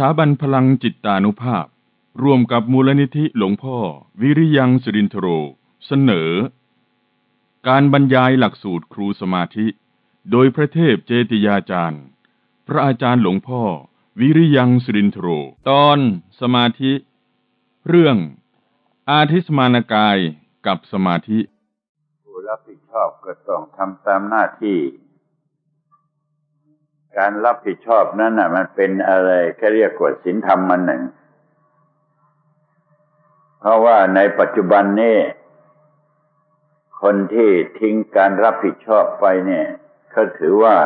สถาบันพลังจิตตานุภาพ ร่วมกับมูลนิธิหลวงพ่อ วิริยังสิรินทโร เสนอ การบรรยายหลักสูตรครูสมาธิ โดยพระเทพเจติยาจารย์ พระอาจารย์หลวงพ่อ วิริยังสิรินทโร ตอนสมาธิ เรื่อง อาทิสมานกายกับสมาธิ ผู้รับผิดชอบก็ต้องทำตามหน้าที่ การรับผิดชอบนั้นน่ะ มันเป็นอะไรแค่เรียกว่าศีลธรรมมันหนึ่ง เพราะว่าในปัจจุบันนี้คนที่ทิ้งการรับผิดชอบไปเนี่ยเขาถือว่า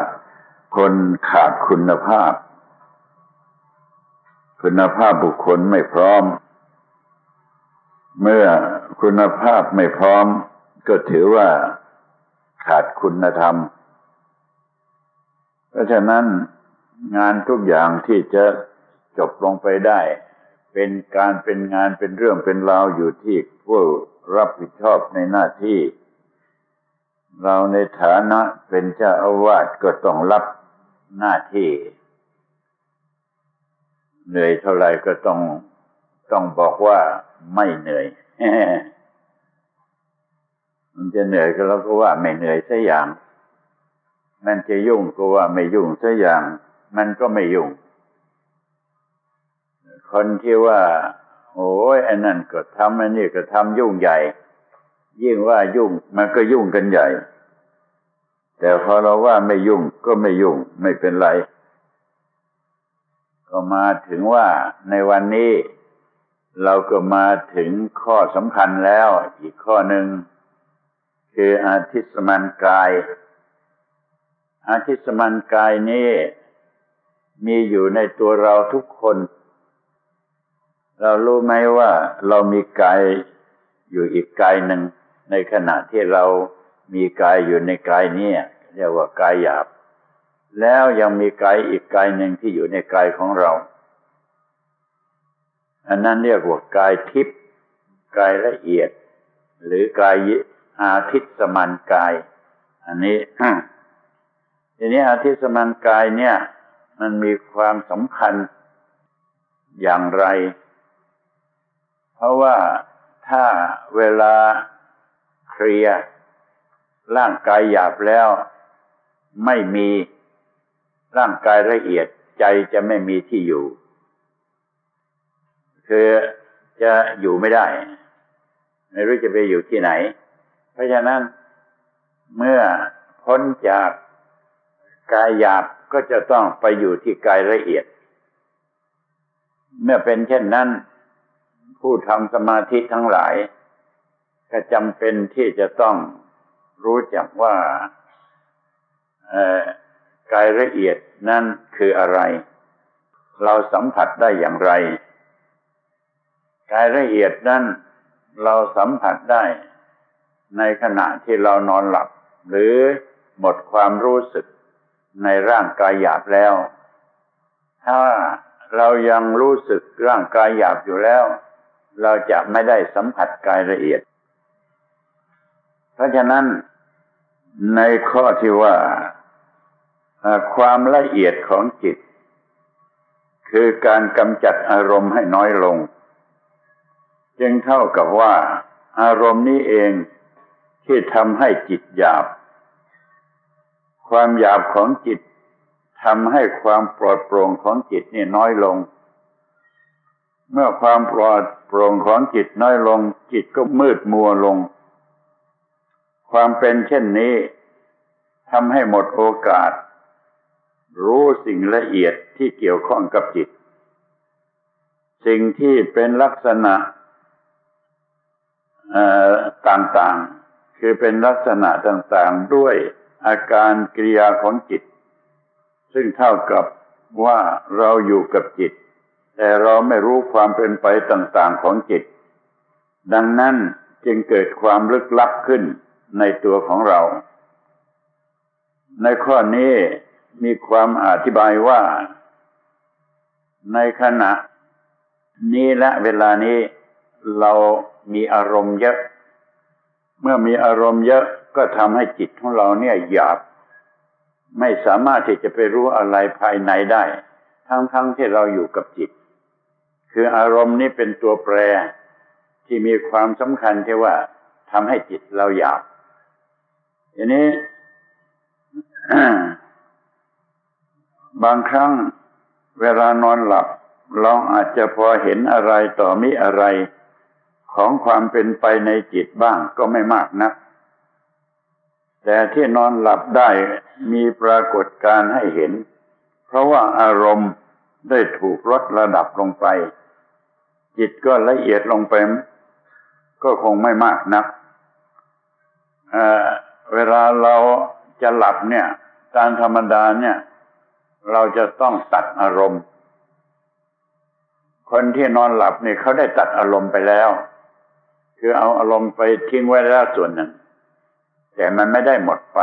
คนขาดคุณภาพ คุณภาพบุคคลไม่พร้อม เมื่อคุณภาพไม่พร้อม ก็ถือว่าขาดคุณธรรม เพราะฉะนั้นงานทุกอย่างที่จะจบลงไปได้ เป็นการเป็นงานเป็นเรื่องเป็นราวอยู่ที่ผู้รับผิดชอบในหน้าที่ เราในฐานะเป็นเจ้าอาวาสก็ต้องรับหน้าที่ เหนื่อยเท่าไรก็ต้องต้องบอกว่าไม่เหนื่อยมันจะเหนื่อยก็เราก็ว่าไม่เหนื่อยสักอย่าง มันจะยุ่งก็ว่าไม่ยุ่งสักอย่าง มันก็ไม่ยุ่ง คนที่ว่า โอ้ยอ้นั่นก็ทำอันนี้ก็ทำยุ่งใหญ่ ยิ่งว่ายุ่ง มันก็ยุ่งกันใหญ่ แต่พอเราว่าไม่ยุ่งก็ไม่ยุ่ง ไม่เป็นไร ก็มาถึงว่าในวันนี้ เราก็มาถึงข้อสำคัญแล้ว อีกข้อหนึ่งคืออาทิตสมันกาย อาทิตสมันกายนี้มีอยู่ในตัวเราทุกคน เรารู้ไหมว่าเรามีกายอยู่อีกกายหนึ่ง ในขณะที่เรามีกายอยู่ในกายนี้เรียกว่ากายหยาบ แล้วยังมีกายอีกกายหนึ่งที่อยู่ในกายของเรา อันนั้นเรียกว่ากายทิพย์กายละเอียด หรือกายอาทิตสมันกาย อันนี้ ทีนี้อาทิสมันกายเนี่ย มันมีความสำคัญอย่างไร เพราะว่าถ้าเวลาเคลียร์ร่างกายหยาบแล้ว ไม่มีร่างกายละเอียดใจจะไม่มีที่อยู่ คือจะอยู่ไม่ได้ ไม่รู้จะไปอยู่ที่ไหน เพราะฉะนั้นเมื่อพ้นจาก กายหยาบก็จะต้องไปอยู่ที่กายละเอียด เมื่อเป็นเช่นนั้น ผู้ทำสมาธิทั้งหลาย ก็จำเป็นที่จะต้องรู้จักว่ากายละเอียดนั่นคืออะไร เราสัมผัสได้อย่างไร กายละเอียดนั่นเราสัมผัสได้ ในขณะที่เรานอนหลับ หรือหมดความรู้สึก ในร่างกายหยาบแล้ว ถ้าเรายังรู้สึกร่างกายหยาบอยู่แล้ว เราจะไม่ได้สัมผัสกายละเอียด เพราะฉะนั้นในข้อที่ว่าความละเอียดของจิต คือการกำจัดอารมณ์ให้น้อยลง จึงเท่ากับว่า อารมณ์นี้เองที่ทำให้จิตหยาบ ความหยาบของจิตทำให้ความปลอดโปร่งของจิตนี่น้อยลง เมื่อความปลอดโปร่งของจิตน้อยลง จิตก็มืดมัวลง ความเป็นเช่นนี้ทำให้หมดโอกาส รู้สิ่งละเอียดที่เกี่ยวข้องกับจิต สิ่งที่เป็นลักษณะต่างๆ คือเป็นลักษณะต่างๆด้วย อาการกิริยาของจิต ซึ่งเท่ากับว่าเราอยู่กับจิต แต่เราไม่รู้ความเป็นไปต่างๆของจิต ดังนั้นจึงเกิดความลึกลับขึ้นในตัวของเรา ในข้อนี้มีความอธิบายว่า ในขณะนี้และเวลานี้เรามีอารมณ์เยอะ เมื่อมีอารมณ์เยอะ ก็ทำให้จิตของเราเนี่ยหยาบ ไม่สามารถที่จะไปรู้อะไรภายในได้ ทั้งๆทที่เราอยู่กับจิต คืออารมณ์นี้เป็นตัวแปรที่มีความสำคัญที่ว่าทำให้จิตเราหยาบทีนี้ บางครั้งเวลานอนหลับ เราอาจจะพอเห็นอะไรต่อมิอะไรของความเป็นไปในจิตบ้างก็ไม่มากนะัก แต่ที่นอนหลับได้มีปรากฏการให้เห็น เพราะว่าอารมณ์ได้ถูกลดระดับลงไป จิตก็ละเอียดลงไป ก็คงไม่มากนักเเวลาเราจะหลับเนี่ย ตามธรรมดาเนี่ย เราจะต้องตัดอารมณ์ คนที่นอนหลับเนี่ยเขาได้ตัดอารมณ์ไปแล้ว คือเอาอารมณ์ไปทิ้งไว้แล้วส่วนหนึ่ง แต่มันไม่ได้หมดไป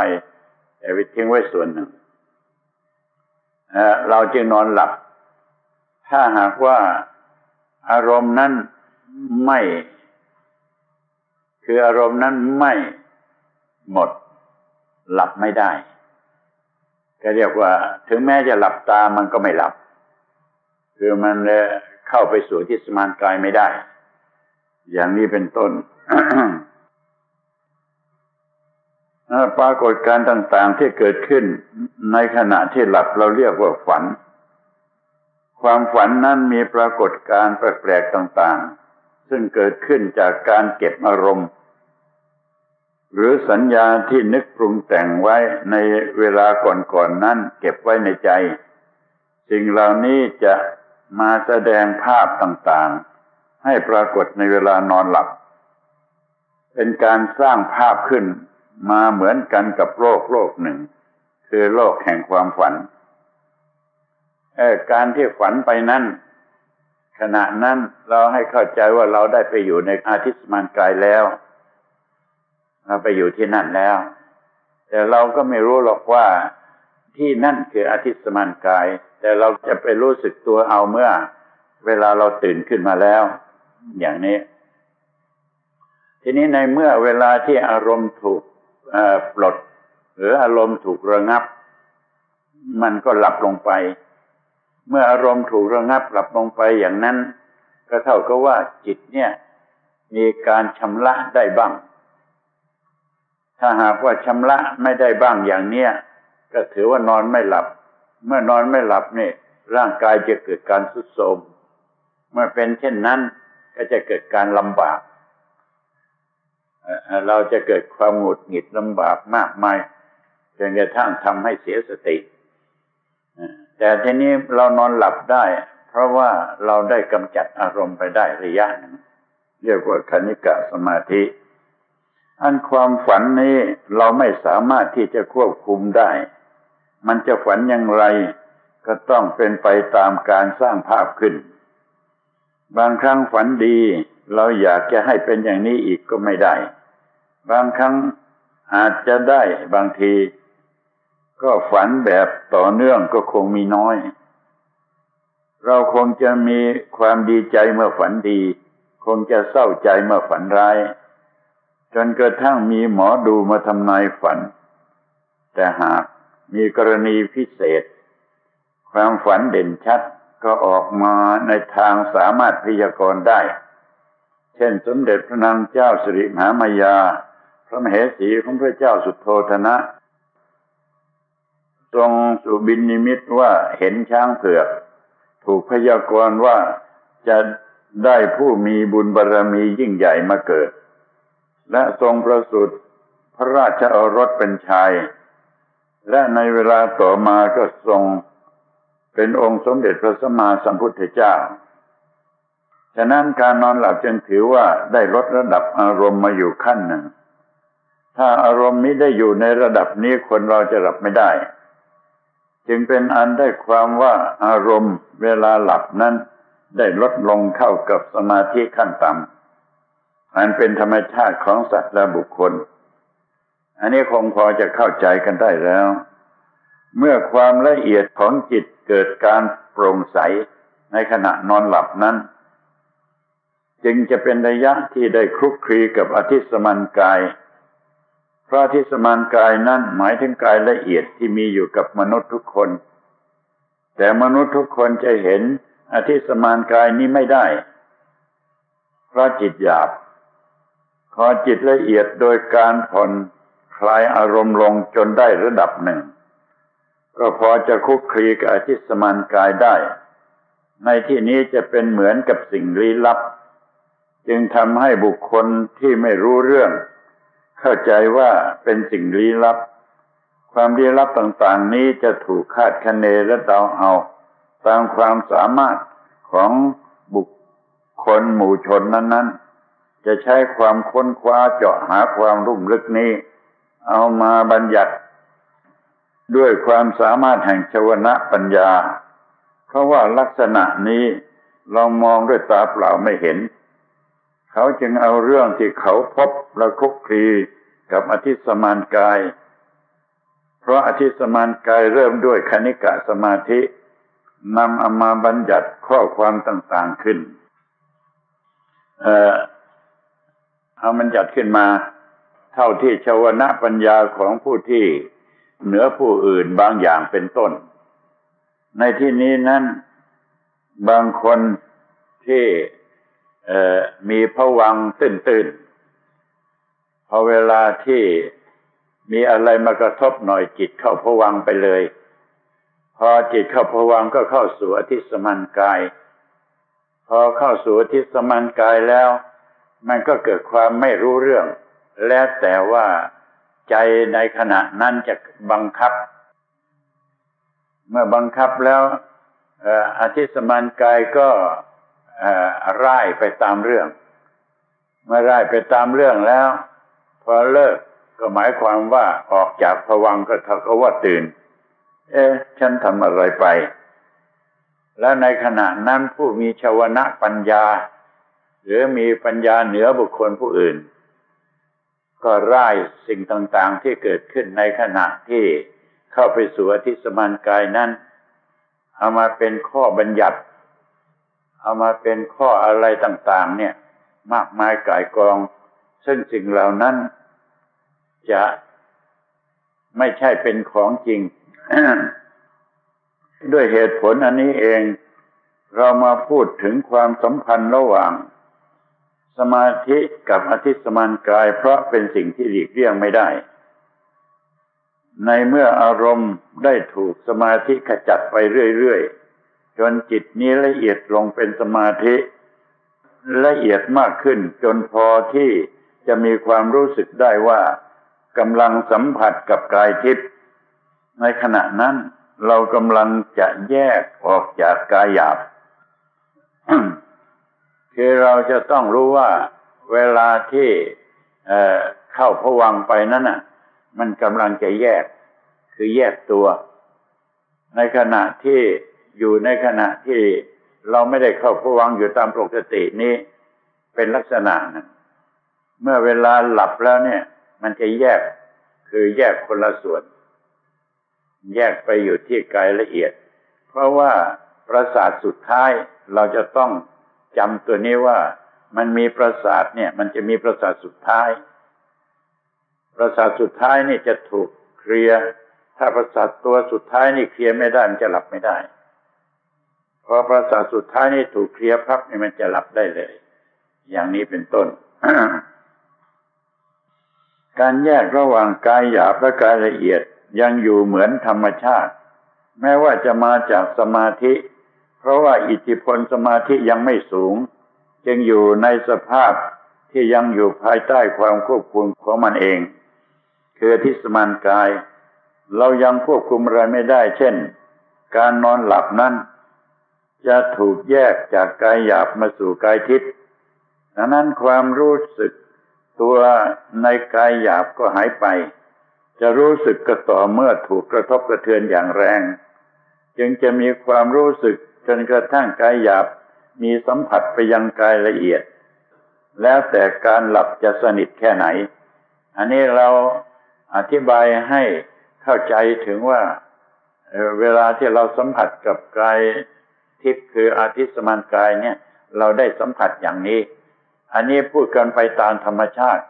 แต่ไปทิ้งไว้ส่วนหนึ่งเราจึงนอนหลับ ถ้าหากว่าอารมณ์นั้นไม่ คืออารมณ์นั้นไม่หมด หลับไม่ได้ก็เรียกว่า ถึงแม้จะหลับตามันก็ไม่หลับ คือมันเข้าไปสู่ที่สมานกายไม่ได้ อย่างนี้เป็นต้น ปรากฏการต่างๆที่เกิดขึ้นในขณะที่หลับเราเรียกว่าฝัน ความฝันนั้นมีปรากฏการแปลกๆต่างๆ ซึ่งเกิดขึ้นจากการเก็บอารมณ์ หรือสัญญาที่นึกปรุงแต่งไว้ในเวลาก่อนๆนนั้น เก็บไว้ในใจ สิ่งเหล่านี้จะมาแสดงภาพต่างๆ ให้ปรากฏในเวลานอนหลับ เป็นการสร้างภาพขึ้น มาเหมือนกันกับโลกโลกหนึ่ง คือโลกแห่งความฝันการที่ฝันไปนั้นขณะนั้นเราให้เข้าใจว่าเราได้ไปอยู่ในอาทิตย์มานกายแล้ว เราไปอยู่ที่นั่นแล้ว แต่เราก็ไม่รู้หรอกว่าที่นั่นคืออาทิตย์สมานกาย แต่เราจะไปรู้สึกตัวเอาเมื่อ เวลาเราตื่นขึ้นมาแล้ว อย่างนี้ ทีนี้ในเมื่อเวลาที่อารมณ์ถูก ปลด หรืออารมณ์ถูกระงับ มันก็หลับลงไป เมื่ออารมณ์ถูกระงับหลับลงไปอย่างนั้น ก็เท่ากับว่าจิตเนี่ย มีการชำระได้บ้าง ถ้าหากว่าชำระไม่ได้บ้างอย่างเนี้ยก็ถือว่านอนไม่หลับ เมื่อนอนไม่หลับนี่ร่างกายจะเกิดการสุดโทมเมื่อเป็นเช่นนั้นก็จะเกิดการลำบาก เราจะเกิดความหงุดหงิดลำบากมากมายจนกระทั่งทำให้เสียสติ แต่ทีนี้เรานอนหลับได้ เพราะว่าเราได้กำจัดอารมณ์ไปได้ระยะหนึ่งเรียกว่าคณิกะสมาธิ อันความฝันนี้เราไม่สามารถที่จะควบคุมได้ มันจะฝันอย่างไร ก็ต้องเป็นไปตามการสร้างภาพขึ้น บางครั้งฝันดี เราอยากจะให้เป็นอย่างนี้อีกก็ไม่ได้ บางครั้งอาจจะได้บางที ก็ฝันแบบต่อเนื่องก็คงมีน้อย เราคงจะมีความดีใจเมื่อฝันดี คงจะเศร้าใจเมื่อฝันร้าย จนกระทั่งมีหมอดูมาทำนายฝัน แต่หากมีกรณีพิเศษ ความฝันเด่นชัดก็ออกมาในทางสามารถพยากรณ์ได้ เช่น สมเด็จพระนางเจ้าสิริมหามายา พระมเหสีของพระเจ้าสุโธธนะ ทรงสุบินนิมิตว่าเห็นช้างเผือก ถูกพยากรณ์ว่าจะได้ผู้มีบุญบารรมียิ่งใหญ่มาเกิด และทรงประสูติพระราชโอรสเป็นชาย และในเวลาต่อมาก็ทรงเป็นองค์สมเด็จพระสัมมาสัมพุทธเจ้า ฉะนั้นการนอนหลับจึงถือว่าได้ลดระดับอารมณ์มาอยู่ขั้นหนึ่ง ถ้าอารมณ์นี้ได้อยู่ในระดับนี้คนเราจะหลับไม่ได้ จึงเป็นอันได้ความว่าอารมณ์เวลาหลับนั้น ได้ลดลงเข้ากับสมาธิขั้นต่ำอันเป็นธรรมชาติของสัตว์และบุคคล อันนี้คงพอจะเข้าใจกันได้แล้ว เมื่อความละเอียดของจิตเกิดการโปร่งใสในขณะนอนหลับนั้น จึงจะเป็นระยะที่ได้คลุกคลีกับอธิสมันกาย พราะอธิสมันกายนั้นหมายถึงกายละเอียดที่มีอยู่กับมนุษย์ทุกคน แต่มนุษย์ทุกคนจะเห็นอธิสมานกายนี้ไม่ได้ เพราะจิตหยาบพอจิตละเอียดโดยการผ่อนคลายอารมณ์ลงจนได้ระดับหนึ่ง ก็พอจะคุกคลีกับอธิสมานกายได้ ในที่นี้จะเป็นเหมือนกับสิ่งลี้ลับ จึงทำให้บุคคลที่ไม่รู้เรื่อง เข้าใจว่าเป็นสิ่งลี้ลับ ความลี้ลับต่างๆ นี้จะถูกคาดคะเนและเดาเอา ตามความสามารถของบุคคลหมู่ชนนั้น ๆ จะใช้ความค้นคว้าเจาะหาความรุ่มลึกนี้ เอามาบัญญัติ ด้วยความสามารถแห่งชวนะปัญญา เพราะว่าลักษณะนี้เรามองด้วยตาเปล่าไม่เห็น เขาจึงเอาเรื่องที่เขาพบและคุกคลีกับอธิสมานกาย เพราะอธิสมานกายเริ่มด้วยคณิกะสมาธินำเอามาบัญญัติข้อความต่างๆขึ้น เอ่อเอาบัญญัติขึ้นมา เท่าที่ชาวนะปัญญาของผู้ที่เหนือผู้อื่นบางอย่างเป็นต้น ในที่นี้นั้น บางคนที่ มีผวังตื่นๆ พอเวลาที่มีอะไรมากระทบหน่อยจิตเข้าผวังไปเลย พอจิตเข้าผวังก็เข้าสู่อธิสมันกาย พอเข้าสู่อธิสมันกายแล้ว มันก็เกิดความไม่รู้เรื่อง และแต่ว่าใจในขณะนั้นจะบังคับ เมื่อบังคับแล้วอธิสมันกายก็ ร่ายไปตามเรื่อง เมื่อร่ายไปตามเรื่องแล้ว พอเลิกก็หมายความว่าออกจากผวังก็เท่ากับว่าตื่น เอ๊ะ ฉันทำอะไรไป แล้วในขณะนั้นผู้มีชาวนะปัญญา หรือมีปัญญาเหนือบุคคลผู้อื่น ก็ร่ายสิ่งต่างๆที่เกิดขึ้นในขณะที่เข้าไปสู่อธิสมานกายนั้น เอามาเป็นข้อบัญญัติ เอามาเป็นข้ออะไรต่าง ๆ เนี่ย มากมายกายกอง ซึ่งสิ่งเหล่านั้น จะไม่ใช่เป็นของจริง ด้วยเหตุผลอันนี้เอง เรามาพูดถึงความสัมพันธ์ระหว่าง สมาธิกับอธิสมานกาย เพราะเป็นสิ่งที่หลีกเลี่ยงไม่ได้ ในเมื่ออารมณ์ได้ถูกสมาธิขจัดไปเรื่อยๆ จนจิตนี้ละเอียดลงเป็นสมาธิ ละเอียดมากขึ้น จนพอที่จะมีความรู้สึกได้ว่ากำลังสัมผัสกับกายทิพย์ในขณะนั้นเรากำลังจะแยกออกจากกายหยาบคือเราจะต้องรู้ว่าเวลาที่เเข้าผวังไปนั้นน่ะ มันกำลังจะแยก คือแยกตัว ในขณะที่ อยู่ในขณะที่เราไม่ได้เข้าผวังอยู่ตามปกตินี้ เป็นลักษณะนะเมื่อเวลาหลับแล้วเนี่ย มันจะแยกคือแยกคนละส่วน แยกไปอยู่ที่กายละเอียด เพราะว่าประสาทสุดท้ายเราจะต้องจำตัวนี้ว่ามันมีประสาทเนี่ย มันจะมีประสาทสุดท้าย ประสาทสุดท้ายนี่จะถูกเคลียร์ถ้าประสาทตัวสุดท้ายนี่เคลียร์ไม่ได้มันจะหลับไม่ได้ พอประสาทสุดท้ายนี่ถูกเคลียร์พับนี่มันจะหลับได้เลย อย่างนี้เป็นต้น การแยกระหว่างกายหยาบและกายละเอียดยังอยู่เหมือนธรรมชาติ แม้ว่าจะมาจากสมาธิ เพราะว่าอิทธิพลสมาธิยังไม่สูง จึงอยู่ในสภาพที่ยังอยู่ภายใต้ความควบคุมของมันเอง คือทิสมานกาย เรายังควบคุมอะไรไม่ได้ เช่น การนอนหลับนั้น จะถูกแยกจากกายหยาบมาสู่กายทิพย์ดังนั้นความรู้สึกตัวในกายหยาบก็หายไป จะรู้สึกก็ต่อเมื่อถูกกระทบกระเทือนอย่างแรง จึงจะมีความรู้สึกจนกระทั่งกายหยาบมีสัมผัสไปยังกายละเอียด แล้วแต่การหลับจะสนิทแค่ไหน อันนี้เราอธิบายให้เข้าใจถึงว่า เวลาที่เราสัมผัสกับกาย ทิพย์คืออาทิสมานกายเนี่ย เราได้สัมผัสอย่างนี้ อันนี้พูดกันไปตามธรรมชาติ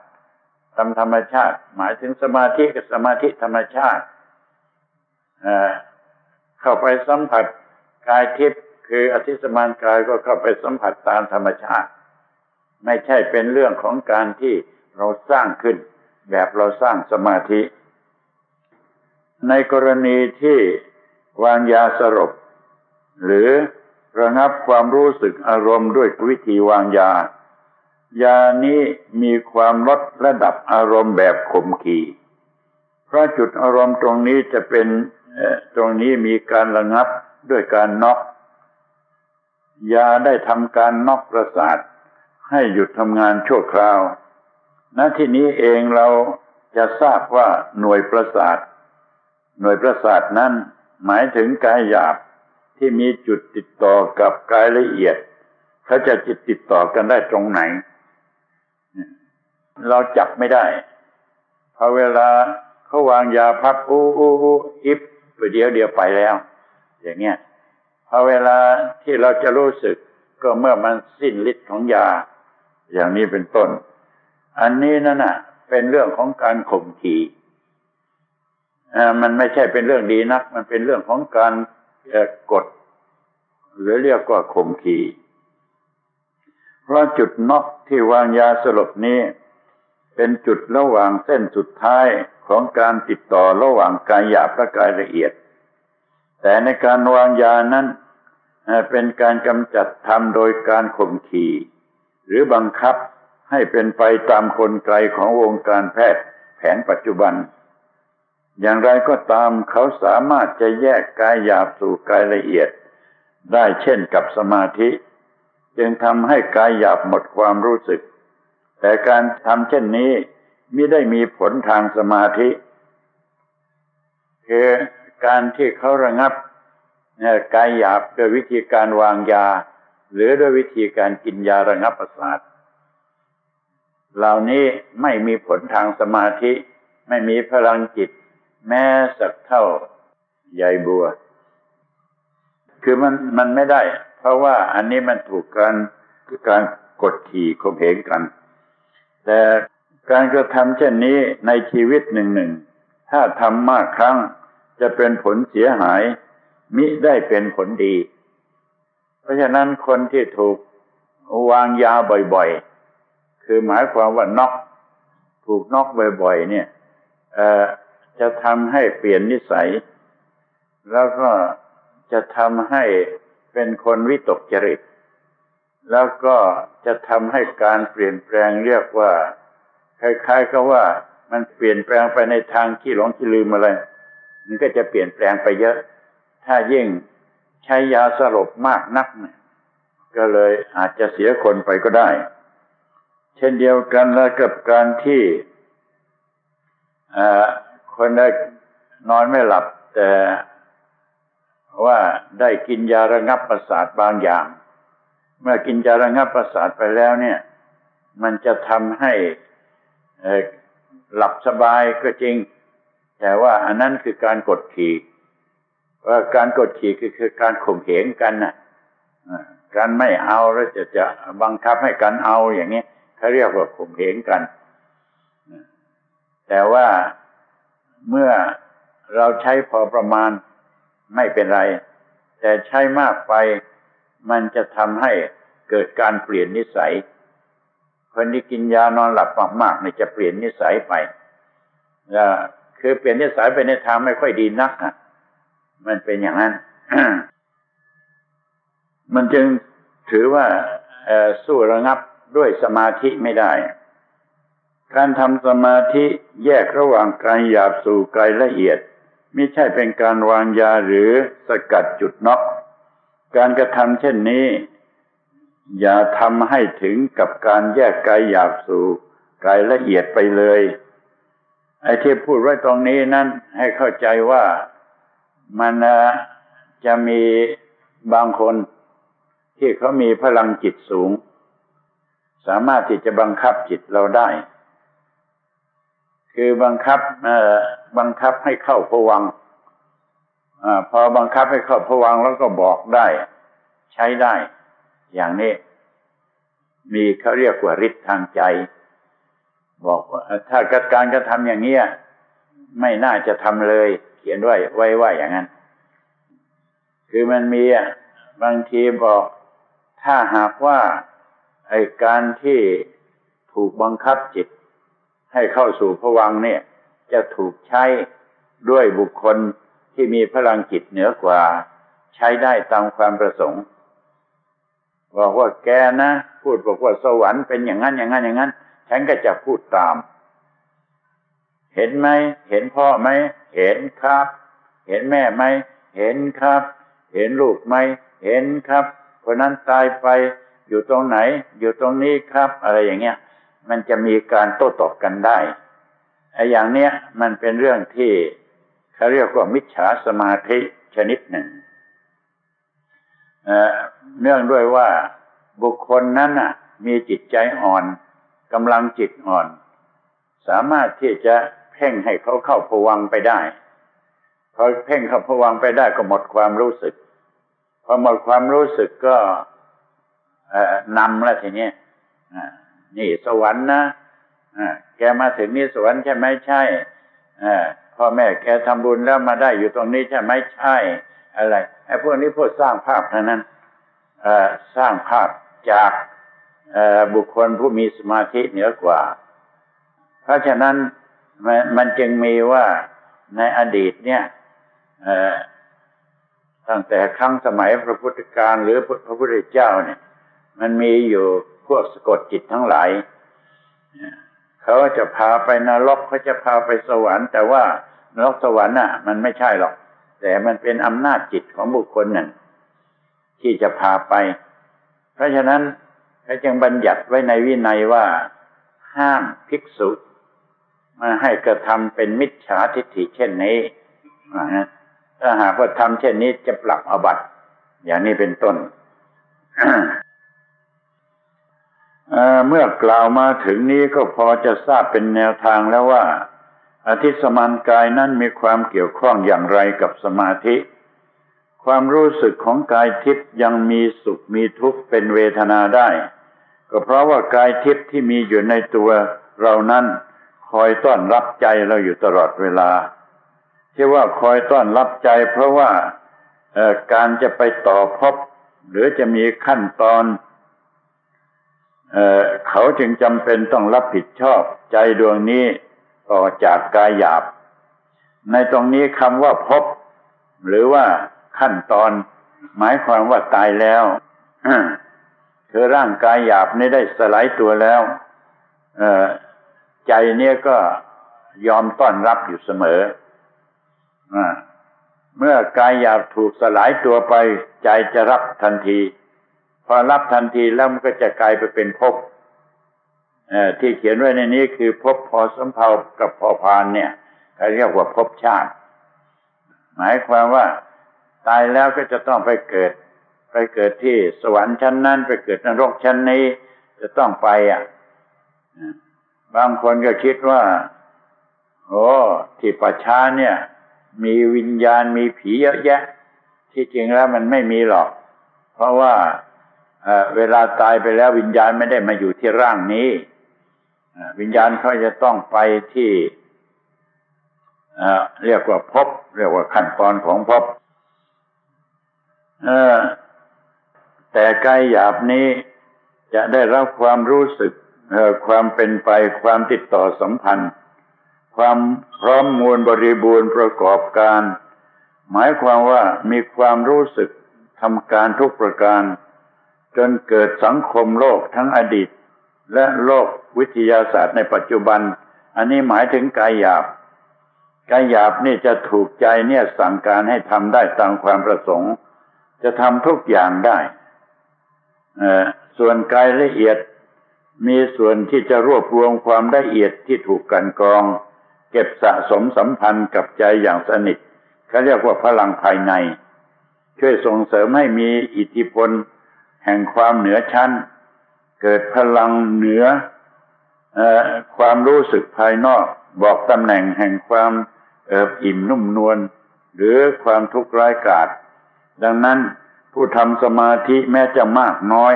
ตามธรรมชาติ หมายถึงสมาธิกับสมาธิธรรมชาติเข้าไปสัมผัสกายทิพย์คืออธิสมานกายก็เข้าไปสัมผัสตามธรรมชาติ ไม่ใช่เป็นเรื่องของการที่เราสร้างขึ้น แบบเราสร้างสมาธิ ในกรณีที่วางยาสลบหรือ ระงับความรู้สึกอารมณ์ด้วยวิธีวางยา ยานี้มีความลดระดับอารมณ์แบบข่มขีเพราะจุดอารมณ์ตรงนี้จะเป็นตรงนี้มีการระงับด้วยการน็อกยาได้ทำการน็อกประสาท ให้หยุดทำงานชั่วคราวณที่นี้เองเราจะทราบว่าหน่วยประสาท หน่วยประสาทนั้นหมายถึงกายหยาบ ที่มีจุดติดต่อกับกายละเอียด เขาจะจิตติดต่อกันได้ตรงไหน เราจับไม่ได้พอเวลาเขาวางยาพับอู้อู้อู้อิบไปเดียวเดียวไปแล้ว อย่างเงี้ยพอเวลาที่เราจะรู้สึกก็เมื่อมันสิ้นฤทธิ์ของยา อย่างนี้เป็นต้น อันนี้นั่นน่ะ เป็นเรื่องของการข่มขีมันไม่ใช่เป็นเรื่องดีนัก มันเป็นเรื่องของการ กด หรือเรียกว่าข่มขีเพราะจุดน็อกที่วางยาสลบนี้ เป็นจุดระหว่างเส้นสุดท้ายของการติดต่อระหว่างกายหยาบและกายละเอียด แต่ในการวางยานั้นเป็นการกำจัดทำโดยการข่มขีหรือบังคับให้เป็นไปตามคนไกลของวงการแพทย์แผนปัจจุบัน อย่างไรก็ตามเขาสามารถจะแยกกายหยาบสู่กายละเอียด ได้เช่นกับสมาธิ จึงทำให้กายหยาบหมดความรู้สึก แต่การทำเช่นนี้ไม่ได้มีผลทางสมาธิคือการที่เขาระงับกายหยาบโดยวิธีการวางยา หรือด้วยวิธีการกินยาระงับประสาทเหล่านี้ไม่มีผลทางสมาธิ ไม่มีพลังจิต แม้สักเท่าใยบัว คือมันมันไม่ได้ เพราะว่าอันนี้มันถูกการการกดขี่ข่มเหงกัน แต่การกระทำเช่นนี้ในชีวิตหนึ่งหนึ่งถ้าทำมากครั้งจะเป็นผลเสียหาย มิได้เป็นผลดี เพราะฉะนั้นคนที่ถูกวางยาบ่อยๆ คือหมายความว่านอกถูกนอกบ่อยๆ เนี่ย จะทำให้เปลี่ยนนิสัย แล้วก็จะทำให้เป็นคนวิตกจริต แล้วก็จะทำให้การเปลี่ยนแปลงเรียกว่าคล้ายๆกับว่ามันเปลี่ยนแปลงไปในทางขี้หลงขี้ลืมอะไร มันก็จะเปลี่ยนแปลงไปเยอะ ถ้ายิ่งใช้ยาสลบมากนักเนี่ยก็เลยอาจจะเสียคนไปก็ได้ เช่นเดียวกันแล้วกับการที่ คนได้นอนไม่หลับ แต่ว่าได้กินยาระงับประสาทบางอย่าง เมื่อกินยาระงับประสาทไปแล้วเนี่ย มันจะทำให้หลับสบายก็จริง แต่ว่าอันนั้นคือการกดขี่ว่าการกดขี่คือคือการข่มเหงกันนะการไม่เอาแล้วจะจะบังคับให้กันเอาอย่างนี้เขาเรียกว่าข่มเหงกัน แต่ว่า เมื่อเราใช้พอประมาณไม่เป็นไร แต่ใช้มากไปมันจะทำให้เกิดการเปลี่ยนนิสัย คนที่กินยานอนหลับมากๆเนี่ยจะเปลี่ยนนิสัยไปคือเปลี่ยนนิสัยไปในทางไม่ค่อยดีนักอะ มันเป็นอย่างนั้น มันจึงถือว่าสู้ระงับด้วยสมาธิไม่ได้ การทำสมาธิแยกระหว่างกายหยาบสู่กายละเอียด ไม่ใช่เป็นการวางยาหรือสกัดจุดน็อกการกระทำเช่นนี้ อย่าทำให้ถึงกับการแยกกายหยาบสู่กายละเอียดไปเลย ไอ้ที่พูดไว้ตรงนี้นั้นให้เข้าใจว่ามันจะมีบางคนที่เขามีพลังจิตสูง สามารถที่จะบังคับจิตเราได้ คือบังคับบังคับให้เข้าผวังอพอบังคับให้เข้าผวังแล้วก็บอกได้ ใช้ได้ อย่างนี้ มีเขาเรียกว่าฤทธิ์ทางใจ บอกว่าถ้าการกระทำอย่างนี้ไม่น่าจะทำเลย เขียนไว้ไว้ว่าอย่างนั้น คือมันมีอะบางทีบอกถ้าหากว่าไอการที่ถูกบังคับจิต ให้เข้าสู่ผวังเนี่ย จะถูกใช้ด้วยบุคคลที่มีพลังจิตเหนือกว่า ใช้ได้ตามความประสงค์บอกว่าแกนะ พูดบอกว่าสวรรค์เป็นอย่างนั้นอย่างนั้นอย่างนั้น ฉันก็จะพูดตาม เห็นไหมเห็นพ่อไหมเห็นครับ เห็นแม่ไหมเห็นครับ เห็นลูกไหมเห็นครับคนนั้นตายไปอยู่ตรงไหน อยู่ตรงนี้ครับ อะไรอย่างเงี้ย มันจะมีการโต้ตอบกันได้ไอ้อย่างเนี้ยมันเป็นเรื่องที่เขาเรียกว่ามิจฉาสมาธิชนิดหนึ่งเนื่องด้วยว่าบุคคลนั้นน่ะ มีจิตใจอ่อนกำลังจิตอ่อน สามารถที่จะเพ่งให้เขาเข้าผวังไปได้พอเพ่งเข้าผวังไปได้ก็หมดความรู้สึกพอหมดความรู้สึกก็นำแล้วทีนี้ นี่สวรรค์นะแกมาถึงนี่สวรรค์ใช่ไหมใช่พ่อแม่แกทำบุญแล้วมาได้อยู่ตรงนี้ใช่ไหมใช่ อะไรไอ้พวกนี้พวกสร้างภาพเท่านั้นสร้างภาพจากบุคคลผู้มีสมาธิเหนือกว่า เพราะฉะนั้นมันจึงมีว่าในอดีตเนี่ยตั้งแต่ครั้งสมัยพระพุทธการหรือพระพุทธเจ้าเนี่ย มันมีอยู่ พวกสะกดจิตทั้งหลายเขาจะพาไปนรกเขาจะพาไปสวรรค์ แต่ว่านรกสวรรค์น่ะ มันไม่ใช่หรอก แต่มันเป็นอำนาจจิตของบุคคลหนึ่งที่จะพาไป เพราะฉะนั้นเขาจึงบัญญัติไว้ในวินัยว่าห้ามภิกษุมาให้กระทำเป็นมิจฉาทิฏฐิเช่นนี้ถ้าหากว่าทำเช่นนี้จะปรับอบัตอย่างนี้เป็นต้น เมื่อกล่าวมาถึงนี้ก็พอจะทราบเป็นแนวทางแล้วว่า อธิสมานกายนั้นมีความเกี่ยวข้องอย่างไรกับสมาธิ ความรู้สึกของกายทิพย์ยังมีสุขมีทุกข์เป็นเวทนาได้ ก็เพราะว่ากายทิพย์ที่มีอยู่ในตัวเรานั้นคอยต้อนรับใจเราอยู่ตลอดเวลาที่ว่าคอยต้อนรับใจ เพราะว่าการจะไปต่อพบ หรือจะมีขั้นตอน เขาจึงจำเป็นต้องรับผิดชอบใจดวงนี้ต่อจากกายหยาบ ในตรงนี้คำว่าพบ หรือว่าขั้นตอน หมายความว่าตายแล้วคือร่างกายหยาบนี่ได้สลายตัวแล้วใจเนี่ยก็ยอมต้อนรับอยู่เสมอเมื่อกายหยาบถูกสลายตัวไป ใจจะรับทันที พอรับทันทีแล้วมันก็จะกลายไปเป็นภพที่เขียนไว้ในนี้คือภพพอสัมภากับพอพานเนี่ยเขาเรียกว่าภพชาติ หมายความว่าตายแล้วก็จะต้องไปเกิด ไปเกิดที่สวรรค์ชั้นนั้น ไปเกิดนรกชั้นนี้ จะต้องไปอะบางคนก็คิดว่าโอ้ที่ป่าช้าเนี่ย มีวิญญาณมีผีเยอะแยะ ที่จริงแล้วมันไม่มีหรอก เพราะว่า เวลาตายไปแล้ววิญญาณไม่ได้มาอยู่ที่ร่างนี้วิญญาณเขาจะต้องไปที่เรียกว่าพบ เรียกว่าขั้นตอนของพบแต่กายหยาบนี้จะได้รับความรู้สึกความเป็นไปความติดต่อสัมพันธ์ ความพร้อมมวลบริบูรณ์ประกอบการ หมายความว่ามีความรู้สึกทำการทุกประการ จนเกิดสังคมโลกทั้งอดีต และโลกวิทยาศาสตร์ในปัจจุบัน อันนี้หมายถึงกายหยาบกายหยาบนี่จะถูกใจเนี่ยสั่งการให้ทำได้ตามความประสงค์ จะทำทุกอย่างได้ส่วนกายละเอียดมีส่วนที่จะรวบรวมความละเอียดที่ถูกกันกรอง เก็บสะสมสัมพันธ์กับใจอย่างสนิทเขาเรียกว่าพลังภายใน ช่วยส่งเสริมให้มีอิทธิพล แห่งความเหนือชั้น เกิดพลังเหนืออความรู้สึกภายนอก บอกตำแหน่งแห่งความเอิบอิ่มนุ่มนวลหรือความทุกข์ร้ายกาจดังนั้นผู้ทำสมาธิแม้จะมากน้อย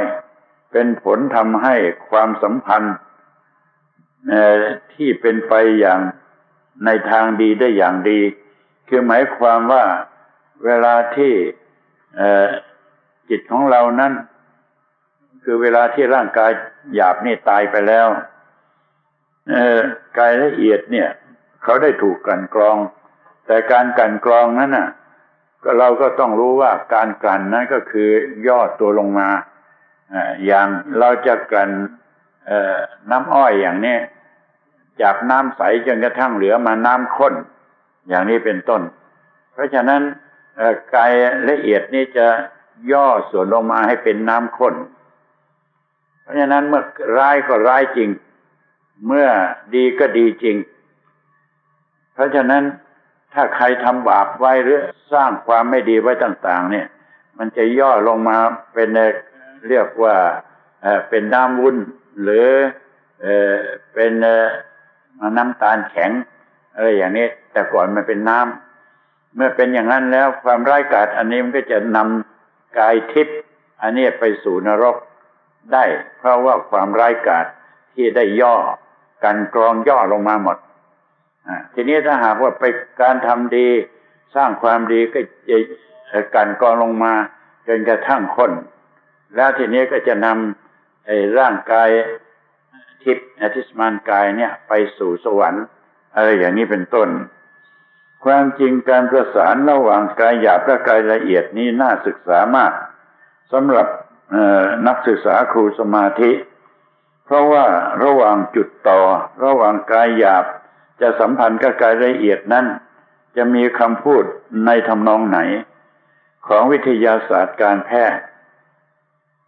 เป็นผลทำให้ความสัมพันธ์ที่เป็นไปอย่างในทางดีได้อย่างดี คือหมายความว่าเวลาที่จิตของเรานั้น คือเวลาที่ร่างกายหยาบนี่ตายไปแล้วกายละเอียดเนี่ย เขาได้ถูกกลั่นกรอง แต่การกลั่นกรองนั้นน่ะ ก็เราก็ต้องรู้ว่าการกลั่นนั้นก็คือย่อตัวลงมาอย่างเราจะกลั่นน้ำอ้อยอย่างนี้จากน้ำใสจนกระทั่งเหลือมาน้ำข้น อย่างนี้เป็นต้น เพราะฉะนั้นกายละเอียดนี่จะย่อส่วนลงมาให้เป็นน้ำข้น เพราะฉะนั้นเมื่อร้ายก็ร้ายจริง เมื่อดีก็ดีจริง เพราะฉะนั้นถ้าใครทำบาปไว้หรือสร้างความไม่ดีไว้ต่าง ๆ เนี่ย มันจะย่อลงมาเป็นเรียกว่าเป็นน้ำวุ้นหรือเป็นน้ำตาลแข็งอะไรอย่างนี้ แต่ก่อนมันเป็นน้ำเมื่อเป็นอย่างนั้นแล้วความร้ายกาจอันนี้มันก็จะนำกายทิพย์อันนี้ไปสู่นรก ได้ เพราะว่าความร้ายกาจที่ได้ย่อกันกรองย่อลงมาหมดทีนี้ถ้าหากว่าไปการทำดี สร้างความดีก็จะกันกรองลงมาจนกระทั่งคน แล้วทีนี้ก็จะนำไอ้ร่างกายทิพย์อธิสมานกายเนี่ย ไปสู่สวรรค์อะไรอย่างนี้เป็นต้น ความจริงการประสานระหว่างกายหยาบและกายละเอียดนี้น่าศึกษามากสำหรับ นักศึกษาครูสมาธิ เพราะว่าระหว่างจุดต่อ ระหว่างกายหยาบ จะสัมพันธ์กับกายละเอียดนั้น จะมีคำพูดในทำนองไหน ของวิทยาศาสตร์การแพทย์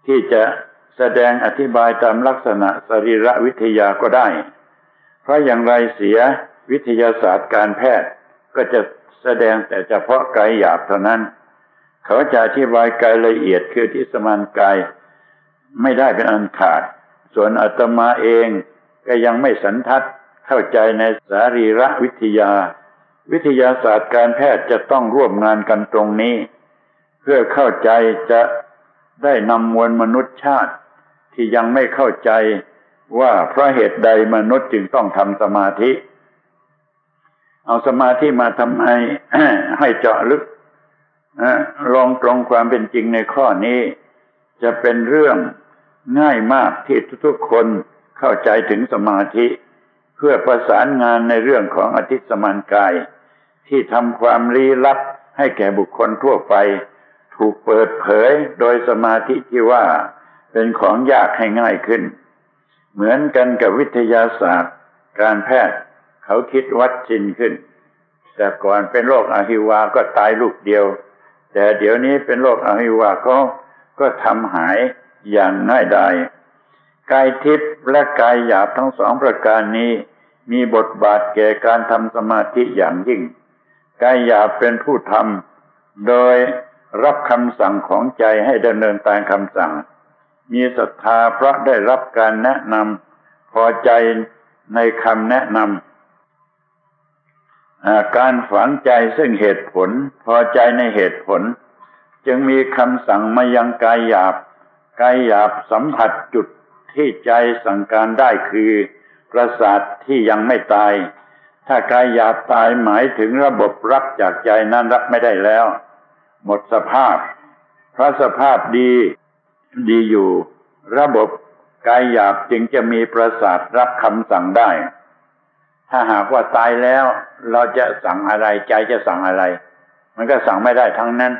ที่จะแสดงอธิบายตามลักษณะสรีระวิทยาก็ได้ เพราะอย่างไรเสียวิทยาศาสตร์การแพทย์ก็จะแสดงแต่เฉพาะกายหยาบเท่านั้น เขาจะอธิบายกายละเอียดคือที่สมานกายไม่ได้เป็นอันขาด ส่วนอาตมาเองก็ยังไม่สันทัดเข้าใจในสารีระวิทยา วิทยาศาสตร์การแพทย์จะต้องร่วมงานกันตรงนี้ เพื่อเข้าใจจะได้นำมวลมนุษยชาติ ที่ยังไม่เข้าใจว่าเพราะเหตุใดมนุษย์จึงต้องทำสมาธิ เอาสมาธิมาทำให้ให้เจาะลึก ลองตรงความเป็นจริงในข้อนี้ จะเป็นเรื่องง่ายมากที่ทุกๆคนเข้าใจถึงสมาธิ เพื่อประสานงานในเรื่องของอธิสมานกาย ที่ทำความลี้ลับให้แก่บุคคลทั่วไป ถูกเปิดเผยโดยสมาธิที่ว่าเป็นของยากให้ง่ายขึ้น เหมือนกันกับวิทยาศาสตร์ การแพทย์เขาคิดวัดชินขึ้น แต่ก่อนเป็นโรคอหิวาก็ตายลูกเดียว แต่เดี๋ยวนี้เป็นโรคอหิวาก็ก็ทำหายอย่างง่ายดายกายทิพย์และกายหยาบทั้งสองประการนี้ มีบทบาทแก่การทำสมาธิอย่างยิ่ง กายหยาบเป็นผู้ทำโดยรับคำสั่งของใจให้ดำเนินตามคำสั่ง มีศรัทธาเพราะได้รับการแนะนำพอใจในคำแนะนำ การฝังใจซึ่งเหตุผล พอใจในเหตุผล จึงมีคำสั่งมายังกายหยาบกายหยาบสัมผัสจุดที่ใจสั่งการได้คือประสาทที่ยังไม่ตาย ถ้ากายหยาบตายหมายถึงระบบรับจากใจนั้นรับไม่ได้แล้ว หมดสภาพ พระสภาพดีดีอยู่ ระบบกายหยาบจึงจะมีประสาทรับคำสั่งได้ ถ้าหากว่าตายแล้ว เราจะสั่งอะไร ใจจะสั่งอะไร มันก็สั่งไม่ได้ทั้งนั้น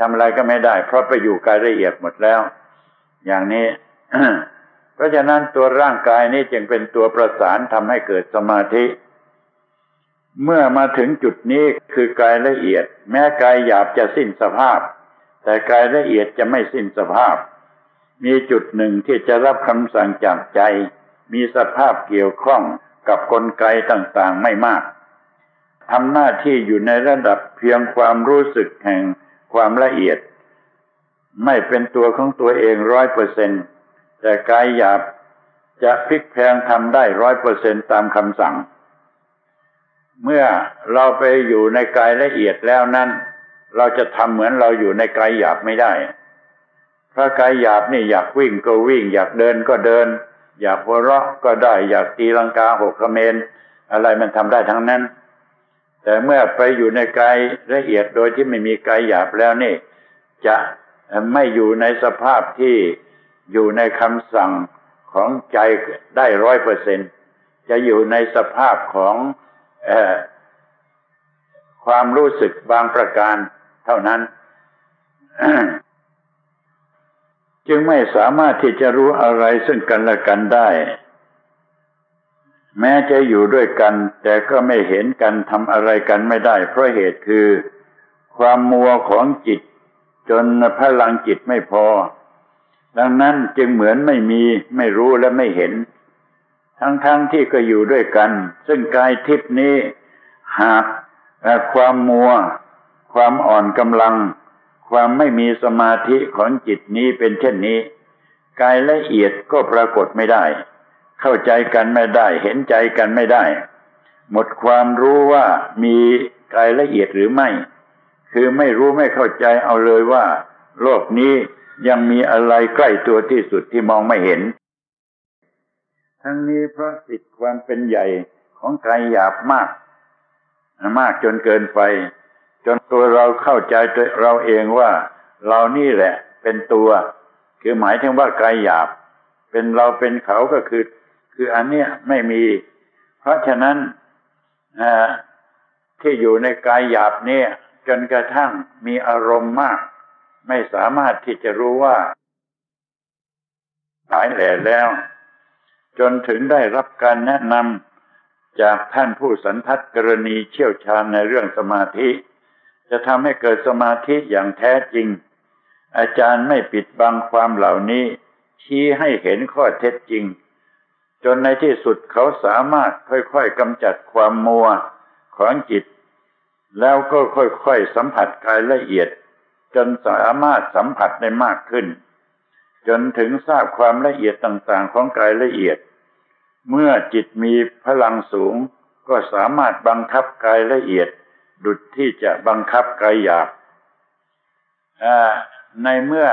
ทำอะไรก็ไม่ได้ เพราะไปอยู่กายละเอียดหมดแล้ว อย่างนี้ เพราะฉะนั้นตัวร่างกายนี้จึงเป็นตัวประสานทำให้เกิดสมาธิ เมื่อมาถึงจุดนี้คือกายละเอียด แม้กายหยาบจะสิ้นสภาพ แต่กายละเอียดจะไม่สิ้นสภาพ มีจุดหนึ่งที่จะรับคำสั่งจากใจ มีสภาพเกี่ยวข้อง กับกลไกต่างๆไม่มากทำหน้าที่อยู่ในระดับเพียงความรู้สึกแห่งความละเอียด ไม่เป็นตัวของตัวเองร้อยเปอร์เซนแต่กายหยาบจะพลิกแพงทำได้ร้อยเปอร์เซนตามคำสั่ง เมื่อเราไปอยู่ในกายละเอียดแล้วนั้น เราจะทำเหมือนเราอยู่ในกายหยาบไม่ได้ เพราะกายหยาบนี่อยากวิ่งก็วิ่ง อยากเดินก็เดิน อยากหัวเราะก็ได้ อยากตีลังกาหกเขมรอะไรมันทำได้ทั้งนั้น แต่เมื่อไปอยู่ในกายละเอียดโดยที่ไม่มีกายหยาบแล้วนี่ จะไม่อยู่ในสภาพที่อยู่ในคำสั่งของใจได้ร้อยเปอร์เซ็นจะอยู่ในสภาพของอความรู้สึกบางประการเท่านั้น จึงไม่สามารถที่จะรู้อะไรซึ่งกันและกันได้ แม้จะอยู่ด้วยกัน แต่ก็ไม่เห็นกันทำอะไรกันไม่ได้ เพราะเหตุคือ ความมัวของจิต จนพลังจิตไม่พอ ดังนั้นจึงเหมือนไม่มี ไม่รู้และไม่เห็น ทั้งๆทที่ก็อยู่ด้วยกัน ซึ่งกายทิพนี้ หากความมัว ความอ่อนกำลัง ความไม่มีสมาธิของจิตนี้เป็นเช่นนี้ กายละเอียดก็ปรากฏไม่ได้ เข้าใจกันไม่ได้ เห็นใจกันไม่ได้ หมดความรู้ว่ามีกายละเอียดหรือไม่ คือไม่รู้ไม่เข้าใจเอาเลยว่า โลกนี้ยังมีอะไรใกล้ตัวที่สุดที่มองไม่เห็น ทั้งนี้เพราะสิทธิความเป็นใหญ่ของกายหยาบมาก มากจนเกินไป จนตัวเราเข้าใจตัวเราเองว่า เรานี่แหละ เป็นตัว คือหมายถึงว่ากายหยาบ เป็นเราเป็นเขาก็คือ คืออันเนี้ยไม่มี เพราะฉะนั้นที่อยู่ในกายหยาบเนี่ย จนกระทั่งมีอารมณ์มาก ไม่สามารถที่จะรู้ว่าหายแหล่แล้ว จนถึงได้รับการแนะนำจากท่านผู้สันทัดกรณีเชี่ยวชาญในเรื่องสมาธิ จะทำให้เกิดสมาธิอย่างแท้จริง อาจารย์ไม่ปิดบังความเหล่านี้ ชี้ให้เห็นข้อเท็จจริง จนในที่สุดเขาสามารถค่อยๆกำจัดความมัวของจิต แล้วก็ค่อยๆสัมผัสกายละเอียด จนสามารถสัมผัสได้มากขึ้น จนถึงทราบความละเอียดต่างๆ ของกายละเอียด เมื่อจิตมีพลังสูงก็สามารถบังคับกายละเอียด ดุดที่จะบังคับกายหยาบในเมื่อ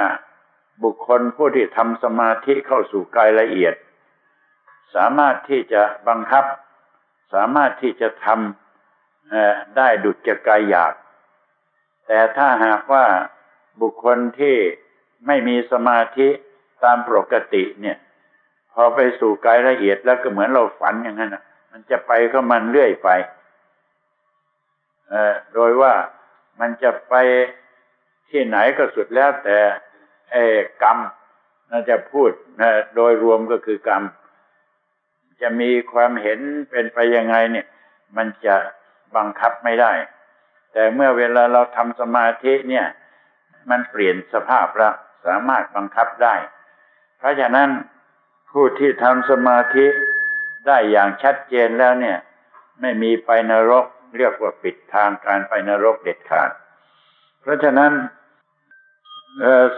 บุคคลผู้ที่ทำสมาธิเข้าสู่กายละเอียด สามารถที่จะบังคับ สามารถที่จะทำได้ดุจจะกายหยาบแต่ถ้าหากว่าบุคคลที่ไม่มีสมาธิตามปกติเนี่ย พอไปสู่กายละเอียดแล้วก็เหมือนเราฝันอย่างนั้นมันจะไปก็มันเรื่อยไป โดยว่ามันจะไปที่ไหนก็สุดแล้วแต่กรรมน่าจะพูดนะโดยรวมก็คือกรรม จะมีความเห็นเป็นไปยังไงเนี่ย มันจะบังคับไม่ได้ แต่เมื่อเวลาเราทำสมาธิเนี่ย มันเปลี่ยนสภาพแล้วสามารถบังคับได้ เพราะฉะนั้นผู้ที่ทำสมาธิได้อย่างชัดเจนแล้วเนี่ย ไม่มีไปนรก เรียกว่าปิดทางการไปนรกเด็ดขาด เพราะฉะนั้น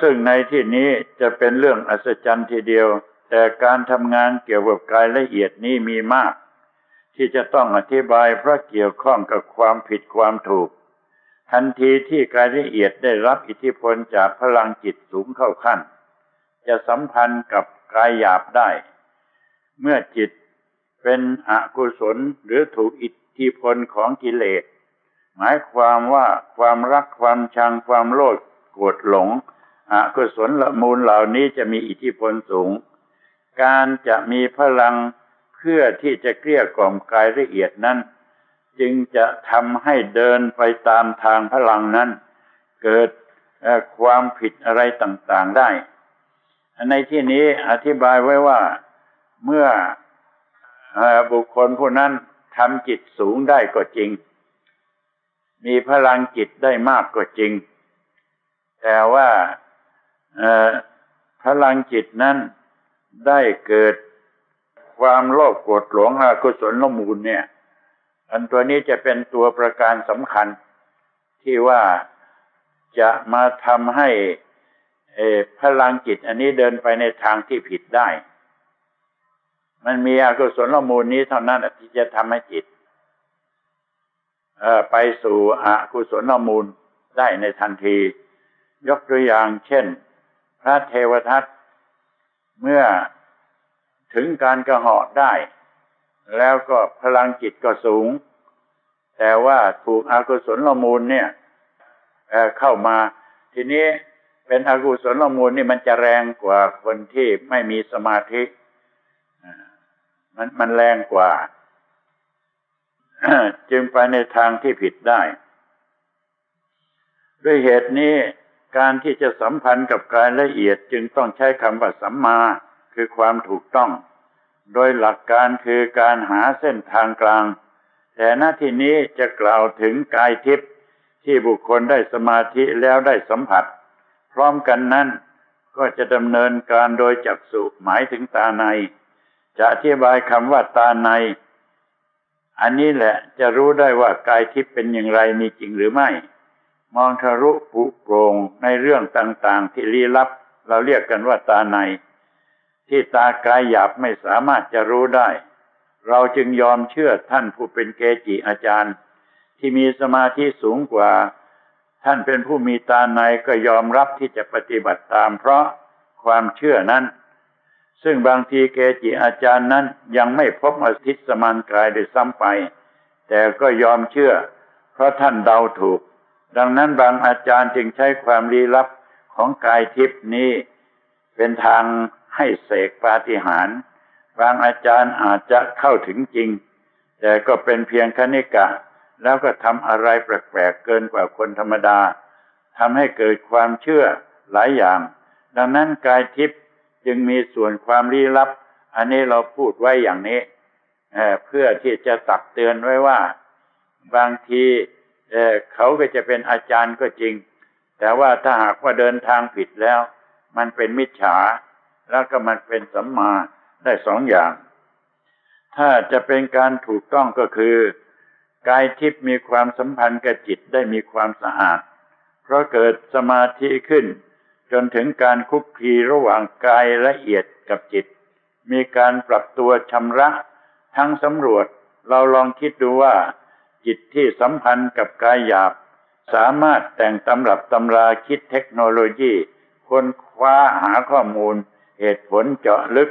ซึ่งในที่นี้จะเป็นเรื่องอัศจรรย์ทีเดียว แต่การทำงานเกี่ยวกับกายละเอียดนี้มีมาก ที่จะต้องอธิบายเพราะเกี่ยวข้องกับความผิดความถูก ทันทีที่กายละเอียดได้รับอิทธิพลจากพลังจิตสูงเข้าขั้น จะสัมพันธ์กับกายหยาบได้ เมื่อจิตเป็นอกุศลหรือถูกอิท ธิพลของกิเลส หมายความว่าความรักความชังความโลภโกรธหลงอกุศลละมูลเหล่านี้จะมีอิทธิพลสูง การจะมีพลังเพื่อที่จะเกลี้ยกล่อมกายละเอียดนั้น จึงจะทำให้เดินไปตามทางพลังนั้น เกิดความผิดอะไรต่างๆได้ ในที่นี้อธิบายไว้ว่าเมื่อบุคคลผู้นั้น ทำจิตสูงได้ก็จริง มีพลังจิตได้มากก็จริง แต่ว่าพลังจิตนั้นได้เกิดความโลภโกรธหลงอกุศลลมูลเนี่ย อันตัวนี้จะเป็นตัวประการสำคัญที่ว่าจะมาทำให้พลังจิตอันนี้เดินไปในทางที่ผิดได้ มันมีอกุศลมูลนี้เท่านั้นที่จะทำให้จิตไปสู่อกุศลมูลได้ในทันที ยกตัวอย่างเช่น พระเทวทัตเมื่อถึงการกระหอดได้ แล้วก็พลังจิตก็สูง แต่ว่าถูกอากุศลมูลเนี่ยเเข้ามา ทีนี้เป็นอกุศลมูลนี่มันจะแรงกว่าคนที่ไม่มีสมาธิ มันมันแรงกว่า จึงไปในทางที่ผิดได้ด้วยเหตุนี้การที่จะสัมพันธ์กับกายละเอียดจึงต้องใช้คำว่าสัมมา คือความถูกต้อง โดยหลักการคือการหาเส้นทางกลาง แต่หน้าที่นี้จะกล่าวถึงกายทิพย์ที่บุคคลได้สมาธิแล้วได้สัมผัส พร้อมกันนั้นก็จะดำเนินการโดยจักสุหมายถึงตาใน จะอธิบายคำว่าตาใน อันนี้แหละจะรู้ได้ว่ากายทิพย์เป็นอย่างไรมีจริงหรือไม่ มองทะลุปุโปรงในเรื่องต่างๆ ที่ลี้ลับ เราเรียกกันว่าตาใน ที่ตากายหยาบไม่สามารถจะรู้ได้ เราจึงยอมเชื่อท่านผู้เป็นเกจิอาจารย์ ที่มีสมาธิสูงกว่า ท่านเป็นผู้มีตาในก็ยอมรับที่จะปฏิบัติตาม เพราะความเชื่อนั้น ซึ่งบางทีเกจิอาจารย์นั้นยังไม่พบอทิสมานกายได้ซ้ำไป แต่ก็ยอมเชื่อ เพราะท่านเดาถูก ดังนั้นบางอาจารย์จึงใช้ความลี้ลับของกายทิพนี้ เป็นทางให้เสกปาฏิหาริย์บางอาจารย์อาจจะเข้าถึงจริง แต่ก็เป็นเพียงคณิกะ แล้วก็ทำอะไรแปลกๆเกินกว่าคนธรรมดาทำให้เกิดความเชื่อหลายอย่าง ดังนั้นกายทิพย์ จึงมีส่วนความลี้ลับ อันนี้เราพูดไว้อย่างนี้เเพื่อที่จะตักเตือนไว้ว่า บางทีเเขาก็จะเป็นอาจารย์ก็จริง แต่ว่าถ้าหากว่าเดินทางผิดแล้ว มันเป็นมิจฉา แล้วก็มันเป็นสัมมาได้สองอย่าง ถ้าจะเป็นการถูกต้องก็คือกายทิพย์มีความสัมพันธ์กับจิตได้มีความสะอาด เพราะเกิดสมาธิขึ้น จนถึงการคุกคีระหว่างกายละเอียดกับจิต มีการปรับตัวชำระทั้งสำรวจเราลองคิดดูว่า จิตที่สัมพันธ์กับกายหยาบ สามารถแต่งตำรับตำราคิดเทคโนโลยี ค้นคว้าหาข้อมูล เหตุผลเจาะลึก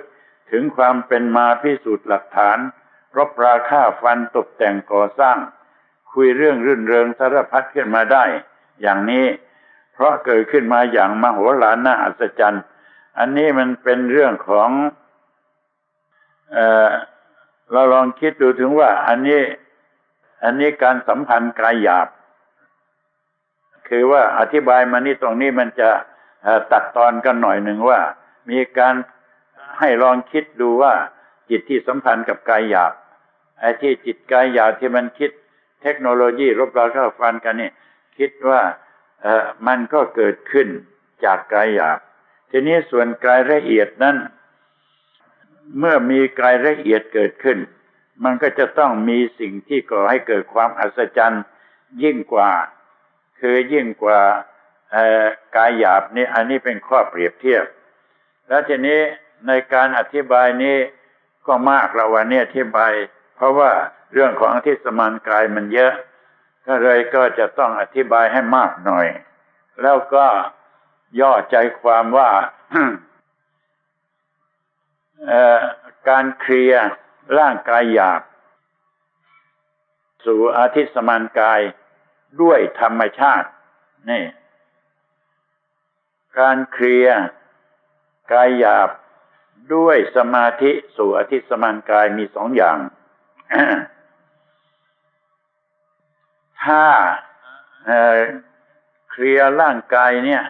ถึงความเป็นมาพิสูจน์หลักฐานรบราค่าฟันตกแต่งก่อสร้าง คุยเรื่องรื่นเริงสารพัดขึ้นมาได้ อย่างนี้ เพราะเกิดขึ้นมาอย่างมโหฬารน่าอัศจรรย์ อันนี้มันเป็นเรื่องของเออเราลองคิดดูถึงว่า อันนี้ อันนี้การสัมพันธ์กายหยาบ คือว่าอธิบายมานี่ตรงนี้มันจะตัดตอนกันหน่อยหนึ่งว่า มีการให้ลองคิดดูว่า จิตที่สัมพันธ์กับกายหยาบไอ้ที่จิตกายหยาบที่มันคิดเทคโนโลยีรบราข้าฟันกันนี่คิดว่า มันก็เกิดขึ้นจากกายหยาบ ทีนี้ส่วนกายละเอียดนั้น เมื่อมีกายละเอียดเกิดขึ้น มันก็จะต้องมีสิ่งที่ก่อให้เกิดความอัศจรรย์ยิ่งกว่า คือยิ่งกว่ากายหยาบนี่อันนี้เป็นข้อเปรียบเทียบ แล้วทีนี้ในการอธิบายนี้ก็มากเราวันนี้อธิบาย เพราะว่าเรื่องของอธิสมานกายมันเยอะ ก็เลยก็จะต้องอธิบายให้มากหน่อย แล้วก็ย่อใจความว่าการเคลียร์ร่างกายหยาบ สู่อาทิสมานกายด้วยธรรมชาตินี่ การเคลียร์กายหยาบด้วยสมาธิสู่อธิสมานกายมีสองอย่าง ถ้าเคลียร์ร่างกายเนี่ย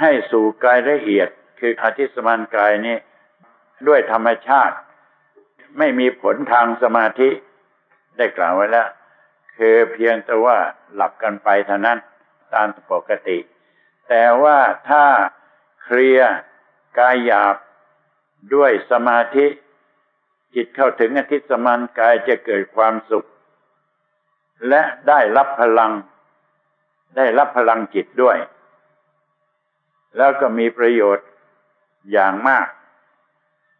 ให้สู่กายละเอียด คืออธิสมานกายนี้ ด้วยธรรมชาติ ไม่มีผลทางสมาธิ ได้กล่าวไว้แล้ว คือเพียงแต่ว่าหลับกันไปเท่านั้นตามปกติ แต่ว่าถ้าเคลียร์กายหยาบด้วยสมาธิ จิตเข้าถึงอธิสมานกายจะเกิดความสุข และได้รับพลัง ได้รับพลังจิตด้วย แล้วก็มีประโยชน์อย่างมาก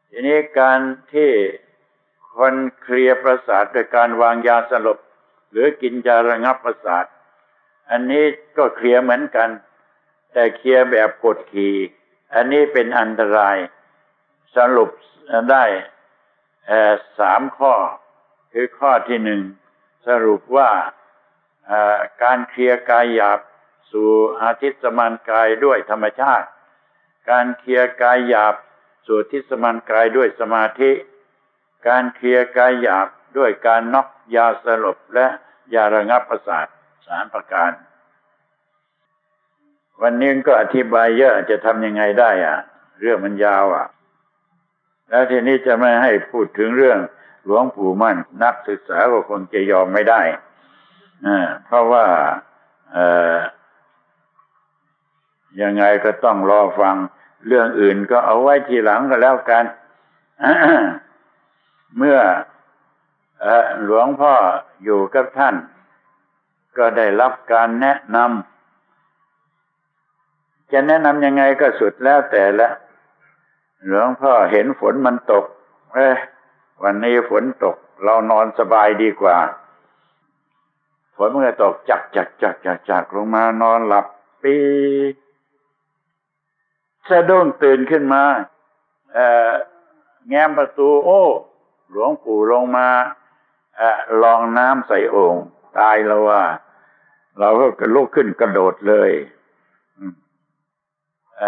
ทีนี้การที่คนเคลียร์ประสาทโดยการวางยาสลบ หรือกินยาระงับประสาท อันนี้ก็เคลียร์เหมือนกัน แต่เคลียร์แบบกดขี่อันนี้เป็นอันตรายสรุปได้สามข้อ คือข้อที่หนึ่ง สรุปว่าการเคลียร์กายหยาบสู่อาทิตสมานกายด้วยธรรมชาติ การเคลียร์กายหยาบสู่ทิศสมานกายด้วยสมาธิ การเคลียร์กายหยาบด้วยการนอกยาสลบและยาระงับประสาทสารประการ วันนี้ก็อธิบายเยอะจะทำยังไงได้อะเรื่องมันยาวอะ แล้วทีนี้จะไม่ให้พูดถึงเรื่อง หลวงปู่มั่น นักศึกษาก็คงจะยอมไม่ได้เพราะว่ายังไงก็ต้องรอฟังเรื่องอื่นก็เอาไว้ทีหลังก็แล้วกัน เมื่อหลวงพ่ออยู่กับท่าน ก็ได้รับการแนะนำจะแนะนำยังไงก็สุดแล้วแต่ละ หลวงพ่อเห็นฝนมันตก เอ้ วันนี้ฝนตก เรานอนสบายดีกว่า ฝนเมันก็ตกจักจักจักจักจักลงมานอนหลับปีสะดุ้งตื่นขึ้นมาเอ่อแง้มประตู โอ้ หลวงปู่ลงมาลองน้ำใส่โอ่งตายแล้วว่า เราก็กระลุกขึ้นกระโดดเลยอ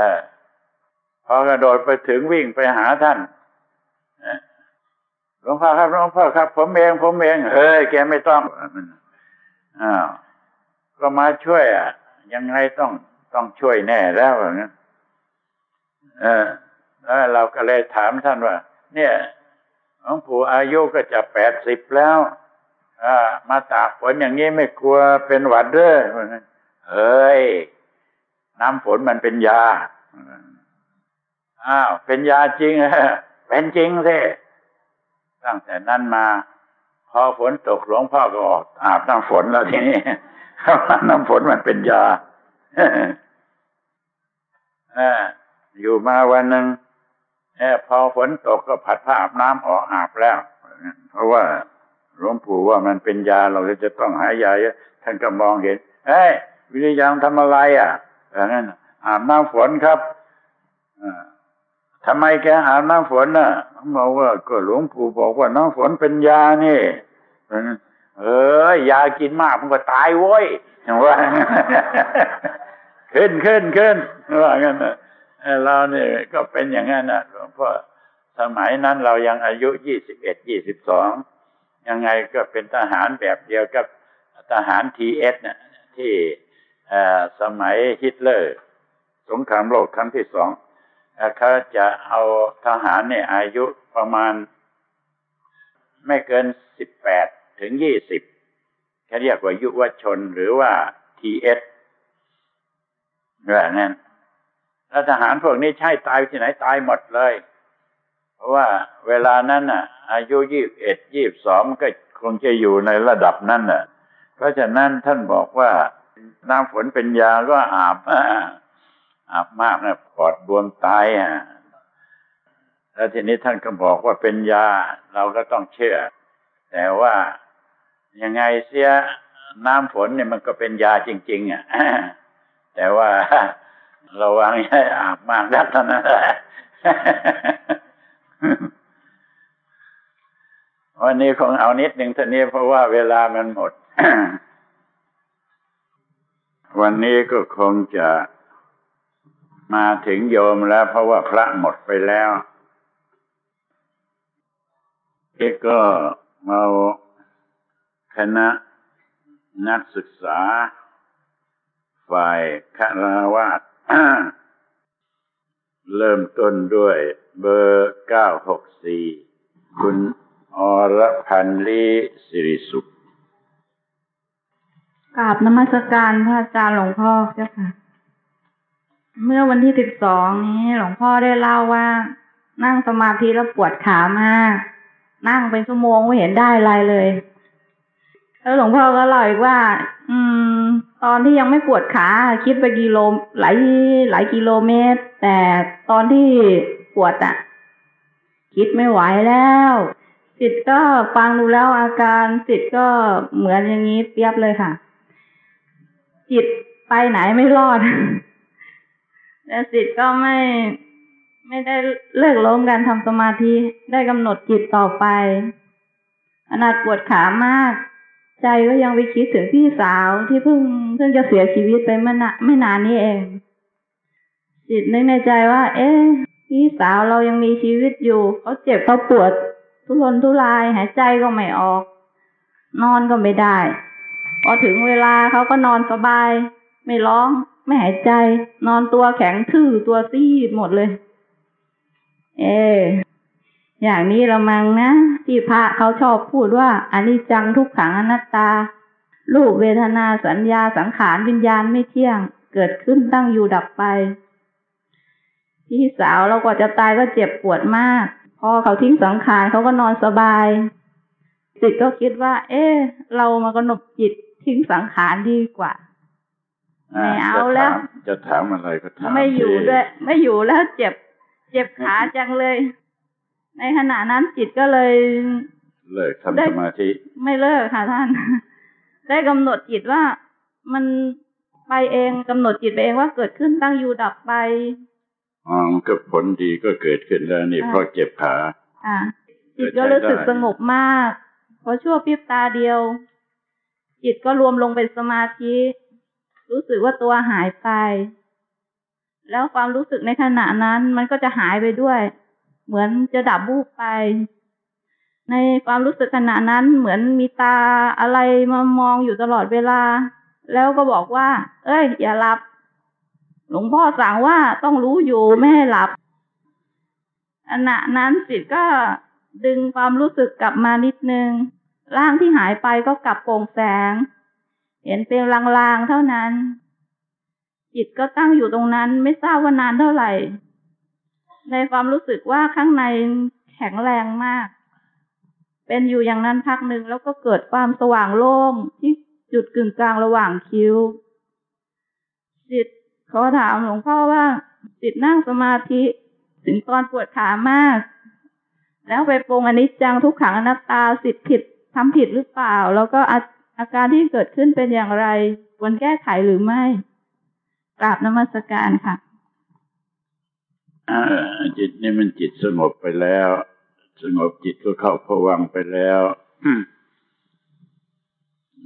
พอกระโดดไปถึงวิ่งไปหาท่าน หลวงพ่อครับหลวงพ่อครับ ผมเองผมเองเอ้ยแกไม่ต้องอ้าวก็มาช่วยอะ ยังไงต้องต้องช่วยแน่แล้วอย่างนั้นเออแล้วเราก็เลยถามท่านว่า เนี่ยหลวงปู่อายุก็จะแปดสิบแล้วอ่มาตากฝนอย่างนี้ไม่กลัวเป็นหวัดเด้อเฮ้ยน้ำฝนมันเป็นยาอ้าวเป็นยาจริงเป็นจริงสิ ตั้งแต่นั้นมา พอฝนตกหลวงพ่อก็ออกอาบน้ำฝนแล้วทีนี้น้ำฝนมันเป็นยาอยู่มาวันหนึ่งพอฝนตกก็ผัดผ้าอาบน้ำออกอาบแล้ว เพราะว่าหลวงปู่ว่ามันเป็นยาเราจะต้องหายยอะท่านก็มองเห็นเฮ้ยวิริยังทำอะไรอะอย่างนั้นอาบน้ำฝนครับ ทำไมแกอาน้ำฝนน่ะเขาบอกว่าก็หลวงปู่บอกว่าน้ำฝนเป็นยานี่เออยากินมากมันก็ตายโว้ยอย่างว่าขึ้นขึ้นขึ้นว่างั้นเราเนี่ยก็เป็นอย่างนั้นนะหลวงพ่อสมัยนั้นเรายังอายุยี่สิบเอ็ดยี่สิบสองยังไงก็เป็นทหารแบบเดียวกับทหาร TS เนี่ยที่สมัยฮิตเลอร์ สงครามโลกครั้งที่สอง เขาจะเอาทหารเนี่ยอายุประมาณ ไม่เกินสิบแปดถึงยี่สิบเขาเรียกว่ายุวชนหรือว่า TS แบบนั้นแล้วทหารพวกนี้ใช่ตายที่ไหนตายหมดเลย เพราะว่าเวลานั้นน่ะ อายุยี่บเอ็ดยี่บสองก็คงจะอยู่ในระดับนั้นน่ะ เพราะฉะนั้นท่านบอกว่าน้ำฝนเป็นยาก็อาบ อาบมากนะปอดบวมตายอะแล้วทีนี้ท่านก็บอกว่าเป็นยาเราก็ต้องเชื่อ แต่ว่ายังไงเสียน้ำฝนเนี่ยมันก็เป็นยาจริง ๆ อะ แต่ว่าระวังให้อาบมากนักเท่านั้นแหละวันนี้คงเอานิดหนึ่งเท่านี้เพราะว่าเวลามันหมด วันนี้ก็คงจะ มาถึงโยมแล้วเพราะว่าพระหมดไปแล้วที่ก็มาคณะนักศึกษา ฝ่ายคารวาสเริ่มต้นด้วยเบอร์เก้าหกสี่คุณอรพันลีสิริสุขกราบนมัสการพระอาจารย์หลวงพ่อเจ้าค่ะ เมื่อวันที่สิบสองนี้หลวงพ่อได้เล่าว่า นั่งสมาธิแล้วปวดขามาก นั่งเป็นชั่วโมงไม่เห็นได้อะไรเลย แล้วหลวงพ่อก็เล่าอีกว่า อืม ตอนที่ยังไม่ปวดขาคิดไปกิโลหลายหลายกิโลเมตร แต่ตอนที่ปวดอะ่ะคิดไม่ไหวแล้วสิทธ์ก็ฟังดูแล้วอาการสิทธ์ก็เหมือนอย่างนี้เปียบเลยค่ะ จิตไปไหนไม่รอด แต่สิทธิ์ก็ไม่ไม่ได้เลิกล้มการทำสมาธิได้กำหนดจิตต่อไปขนาดปวดขามาก ใจก็ยังไปคิดถึงพี่สาวที่เพิ่งเพิ่งจะเสียชีวิตไปเมื่อไม่นานนี้เอง จิตนึกในใจว่า เอ๊ะพี่สาวเรายังมีชีวิตอยู่เขาเจ็บเขาปวด ทุรนทุรายหายใจก็ไม่ออก นอนก็ไม่ได้ พอถึงเวลาเขาก็นอนสบาย ไม่ร้อง ไม่หายใจ นอนตัวแข็งทื่อตัวซีดหมดเลย เออย่างนี้ละมังนะ ที่พระเขาชอบพูดว่าอันิจจังทุกขังอนัตตา รูปเวทนาสัญญาสังขารวิญญาณไม่เที่ยง เกิดขึ้นตั้งอยู่ดับไป พี่สาวเรากว่าจะตายก็เจ็บปวดมาก พอเขาทิ้งสังขารเขาก็นอนสบายจิตก็คิดว่า เอ๊ะ เรามากำหนดจิตทิ้งสังขารดีกว่า ไม่เอาแล้ว จะถามอะไรก็ถามไม่อยู่สิด้วย ไม่อยู่แล้วเจ็บ เจ็บขาจังเลย ในขณะนั้นจิตก็เลย เลิกได้ทำสมาธิ ไม่เลิกค่ะท่าน ได้กำหนดจิตว่ามันไปเองกำหนดจิตไปเองว่าเกิดขึ้นตั้งอยู่ดับไปอ๋อก็ผลดีก็เกิดขึ้นแล้วนี่อ่าเพราะเจ็บขา อ่าเกิจิดตก็รู้สึกได้สงบมากพอชั่วพริบตาเดียว จิตก็รวมลงเป็นสมาธิ รู้สึกว่าตัวหายไป แล้วความรู้สึกในขณะนั้นมันก็จะหายไปด้วย เหมือนจะดับบูบไป ในความรู้สึกขณะนั้นเหมือนมีตาอะไรมามองอยู่ตลอดเวลา แล้วก็บอกว่า เอ้ย อย่าหลับ หลวงพ่อสั่งว่าต้องรู้อยู่ไม่ให้หลับขณะนั้นจิตก็ดึงความรู้สึกกลับมานิดนึง ร่างที่หายไปก็กลับโปร่งแสง เห็นเป็นลางๆเท่านั้น จิตก็ตั้งอยู่ตรงนั้นไม่ทราบว่านานเท่าไหร่ ในความรู้สึกว่าข้างในแข็งแรงมาก เป็นอยู่อย่างนั้นพักหนึ่งแล้วก็เกิดความสว่างโล่งที่จุดกึ่งกลางระหว่างคิ้ว จิตขอถามหลวงพ่อว่าจิตนั่งสมาธิถึงตอนปวดขามาก แล้วไปปรงอนิจจังทุกขังอนัตตาสิทธิผิดทำผิดหรือเปล่า แล้วก็ อาอาการที่เกิดขึ้นเป็นอย่างไร ควรแก้ไขหรือไม่กราบนมัสการค่ะอ่าจิตนี่มันจิตสงบไปแล้ว สงบจิตก็เข้าผวังค์ไปแล้ว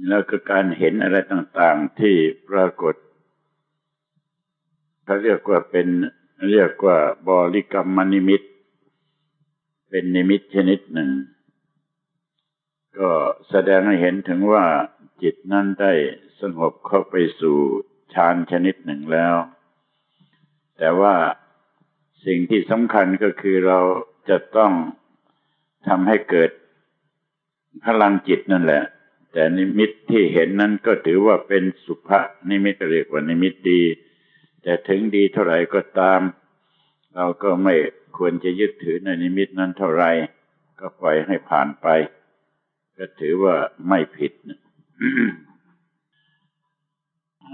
แล้วก็การเห็นอะไรต่างๆที่ปรากฏเขาเรียกว่าเป็นเรียกว่าบริกรรมนิมิต เป็นนิมิตชนิดหนึ่ง ก็แสดงให้เห็นถึงว่าจิตนั้นได้สงบเข้าไปสู่ฌานชนิดหนึ่งแล้ว แต่ว่าสิ่งที่สำคัญก็คือเราจะต้องทำให้เกิดพลังจิตนั่นแหละ แต่นิมิตที่เห็นนั้นก็ถือว่าเป็นศุภนิมิตเรียกว่านิมิตดี แต่ถึงดีเท่าไหร่ก็ตาม เราก็ไม่ควรจะยึดถือในนิมิตนั้นเท่าไหร่ก็ปล่อยให้ผ่านไป ก็ถือว่าไม่ผิดนะ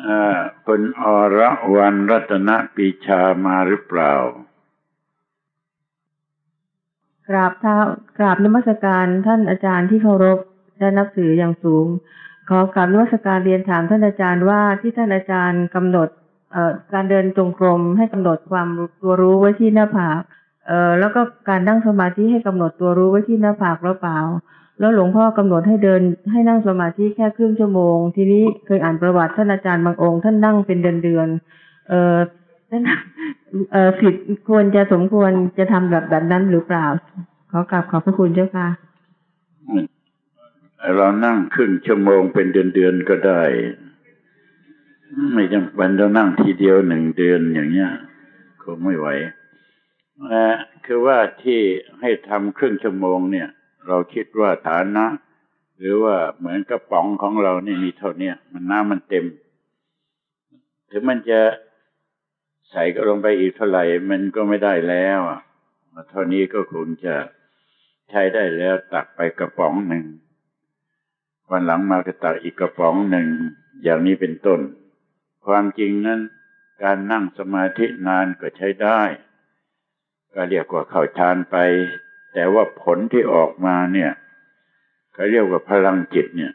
อ่าคุณอรวรรณรัตนปีชามาหรือเปล่า กราบเท้ากราบนมัสการท่านอาจารย์ที่เคารพและนับถืออย่างสูง ขอกราบนมัสการเรียนถามท่านอาจารย์ว่าที่ท่านอาจารย์กำหนดเอ่อการเดินจงกรมให้กำหนดความตัวรู้ไว้ที่หน้าผากเอ่อแล้วก็การนั่งสมาธิให้กำหนดตัวรู้ไว้ที่หน้าผากหรือเปล่า แล้วหลวงพ่อกำหนดให้เดินให้นั่งสมาธิแค่ครึ่งชั่วโมง ทีนี้เคยอ่านประวัติท่านอาจารย์บางองค์ ท่านนั่งเป็นเดือนเดือนเออท่านเออสิทธิ์ควรจะสมควรจะทำแบบแบบนั้นหรือเปล่า ขอกราบขอบพระคุณเจ้าค่ะเรานั่งครึ่งชั่วโมงเป็นเดือนๆก็ได้ ไม่จำเป็นต้องนั่งทีเดียวหนึ่งเดือนอย่างเงี้ยคงไม่ไหวเอ่อคือว่าที่ให้ทำครึ่งชั่วโมงเนี่ย เราคิดว่าฐานะ หรือว่าเหมือนกระป๋องของเรานี่มีเท่าเนี้ยมันน้ำมันเต็ม ถึงมันจะใส่ก็ลงไปอีกเท่าไหร่มันก็ไม่ได้แล้วเท่านี้ก็คงจะใช้ได้แล้วตักไปกระป๋องหนึ่งวันหลังมาก็ตักอีกกระป๋องหนึ่งอย่างนี้เป็นต้น ความจริงนั้น การนั่งสมาธินานก็ใช้ได้ ก็เรียกว่าเข้าฌานไป แต่ว่าผลที่ออกมาเนี่ยเขาเรียกว่าพลังจิตเนี่ย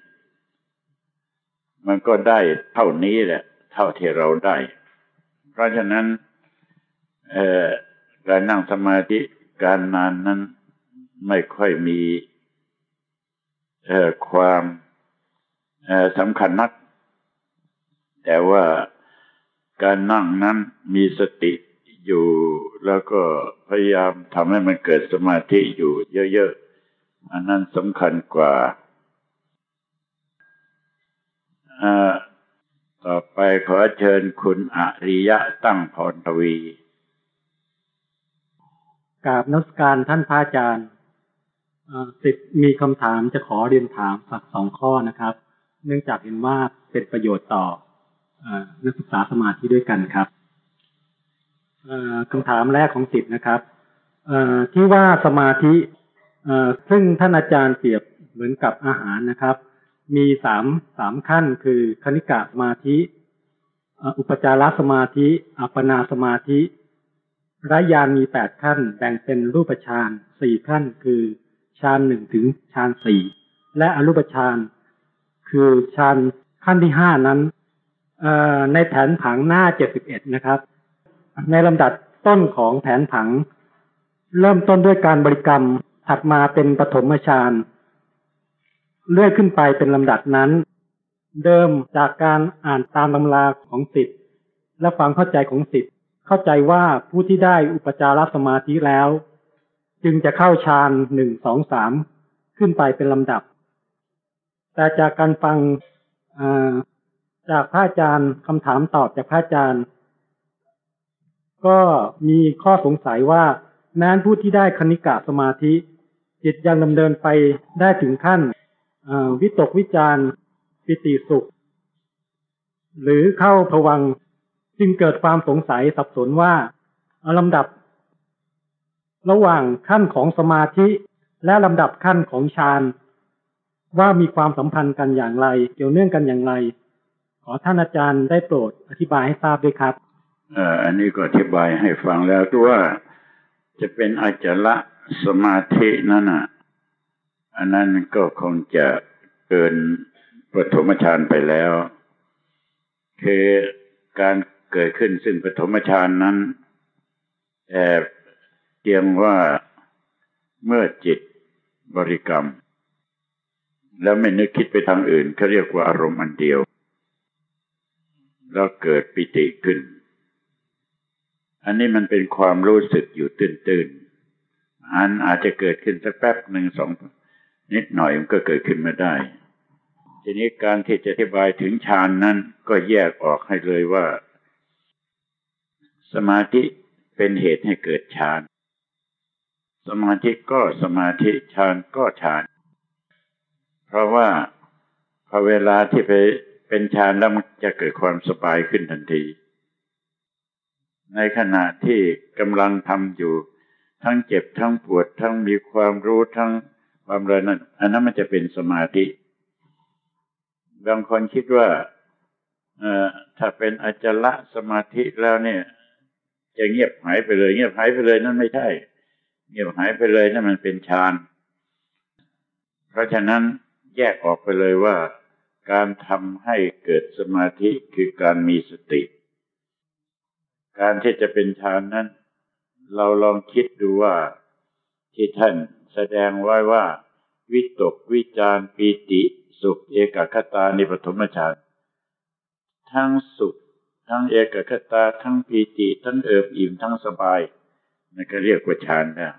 มันก็ได้เท่านี้แหละ เท่าที่เราได้ เพราะฉะนั้นการนั่งสมาธิการนานนั้นไม่ค่อยมีความสำคัญนัก แต่ว่าการนั่งนั้นมีสติ อยู่ แล้วก็พยายามทำให้มันเกิดสมาธิอยู่เยอะๆ อันนั้นสำคัญกว่า ต่อไปขอเชิญคุณอริยะตั้งพรทวีกราบนักการท่านพระอาจารย์สิทธิ์มีคำถามจะขอเรียนถามสักสองข้อนะครับ เนื่องจากเห็นว่าเป็นประโยชน์ต่อนักศึกษาสมาธิด้วยกันครับ คำถามแรกของสิทธ์นะครับที่ว่าสมาธิซึ่งท่านอาจารย์เปรียบเหมือนกับอาหารนะครับ มีสามสามขั้นคือคณิกะสมาธิ อุปจารสมาธิ อัปปนาสมาธิระยานมีแปดขั้น แบ่งเป็นรูปฌานสี่ขั้น คือฌานหนึ่งถึงฌานสี่และอรูปฌานคือฌานขั้นที่ห้านั้นในแผนผังหน้าเจ็ดสิบเอ็ดนะครับ ในลำดับต้นของแผนผัง เริ่มต้นด้วยการบริกรรมถัดมาเป็นปฐมฌานเลื่อยขึ้นไปเป็นลำดับนั้น เดิมจากการอ่านตามตำราของสิทธิ์และความเข้าใจของสิทธิ์เข้าใจว่าผู้ที่ได้อุปจารสมาธิแล้ว จึงจะเข้าฌานหนึ่งสองสามขึ้นไปเป็นลำดับ แต่จากการฟังจากพระอาจารย์คำถามตอบจากพระอาจารย์ ก็มีข้อสงสัยว่าแม้นผู้ที่ได้คณิกะสมาธิ จิตยังดำเนินไปได้ถึงขั้นวิตกวิจารปิติสุข หรือเข้าผวังจึงเกิดความสงสัยสับสนว่าลำดับ ระหว่างขั้นของสมาธิ และลำดับขั้นของฌานว่ามีความสัมพันธ์กันอย่างไร เกี่ยวเนื่องกันอย่างไร ขอท่านอาจารย์ได้โปรดอธิบายให้ทราบด้วยครับ อ่ออันนี้ก็อธิบายให้ฟังแล้วว่าจะเป็นอาจละสมาธินั่นน่ะ อันนั้นก็คงจะเกินปฐมฌานไปแล้ว คือการเกิดขึ้นซึ่งปฐมฌานนั้นแอบเพียงว่าเมื่อจิตบริกรรม แล้วไม่นึกคิดไปทางอื่นเขาเรียกว่าอารมณ์อันเดียว แล้วเกิดปิติขึ้น อันนี้มันเป็นความรู้สึกอยู่ตื่นๆอันอาจจะเกิดขึ้นสักแป๊บหนึ่งสองนิดหน่อยมันก็เกิดขึ้นมาได้ ทีนี้การที่จะอธิบายถึงฌานนั้นก็แยกออกให้เลยว่า สมาธิเป็นเหตุให้เกิดฌาน สมาธิก็สมาธิฌานก็ฌาน เพราะว่าพอเวลาที่ไปเป็นฌานแล้วมันจะเกิดความสบายขึ้นทันที ในขณะที่กำลังทำอยู่ ทั้งเจ็บทั้งปวดทั้งมีความรู้ทั้งความระนั้นอันนั้นมันจะเป็นสมาธิ บางคนคิดว่าถ้าเป็นอจละสมาธิแล้วเนี่ย จะเงียบหายไปเลย เงียบหายไปเลยนั่นไม่ใช่ เงียบหายไปเลยนั่นมันเป็นฌานเพราะฉะนั้นแยกออกไปเลยว่า การทำให้เกิดสมาธิคือการมีสติ การที่จะเป็นฌานนั้น เราลองคิดดูว่าที่ท่านแสดงไว้ว่า วิตกวิจารปีติ สุขเอกคตาในปฐมฌานทั้งสุข ทั้งเอกคตาทั้งปีติ ทั้งเอิบอิ่มทั้งสบายนั่นก็เรียกว่าฌานนะ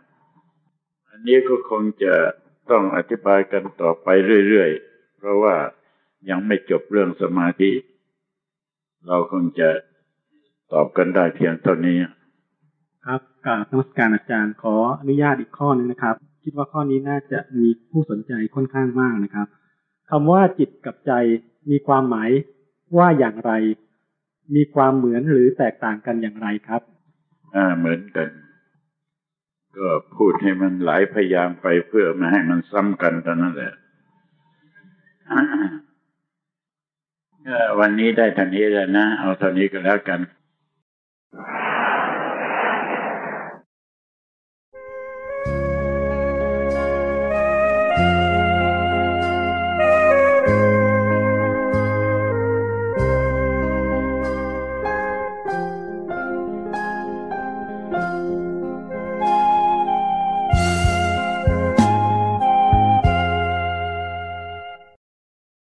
อันนี้ก็คงจะต้องอธิบายกันต่อไปเรื่อยๆ เพราะว่ายังไม่จบเรื่องสมาธิ เราคงจะ ตอบกันได้เพียงเท่านี้ ครับกราบนมัสการอาจารย์ขออนุญาตอีกข้อนึงนะครับ คิดว่าข้อนี้น่าจะมีผู้สนใจค่อนข้างมากนะครับคำว่าจิตกับใจมีความหมายว่าอย่างไร มีความเหมือนหรือแตกต่างกันอย่างไรครับอ่าเหมือนกัน ก็พูดให้มันหลายพยายามไปเพื่อไม่ให้มันซ้ำกันเท่านั้นแหละวันนี้ได้เท่านี้แล้วนะ เอาเท่านี้ก็แล้วกัน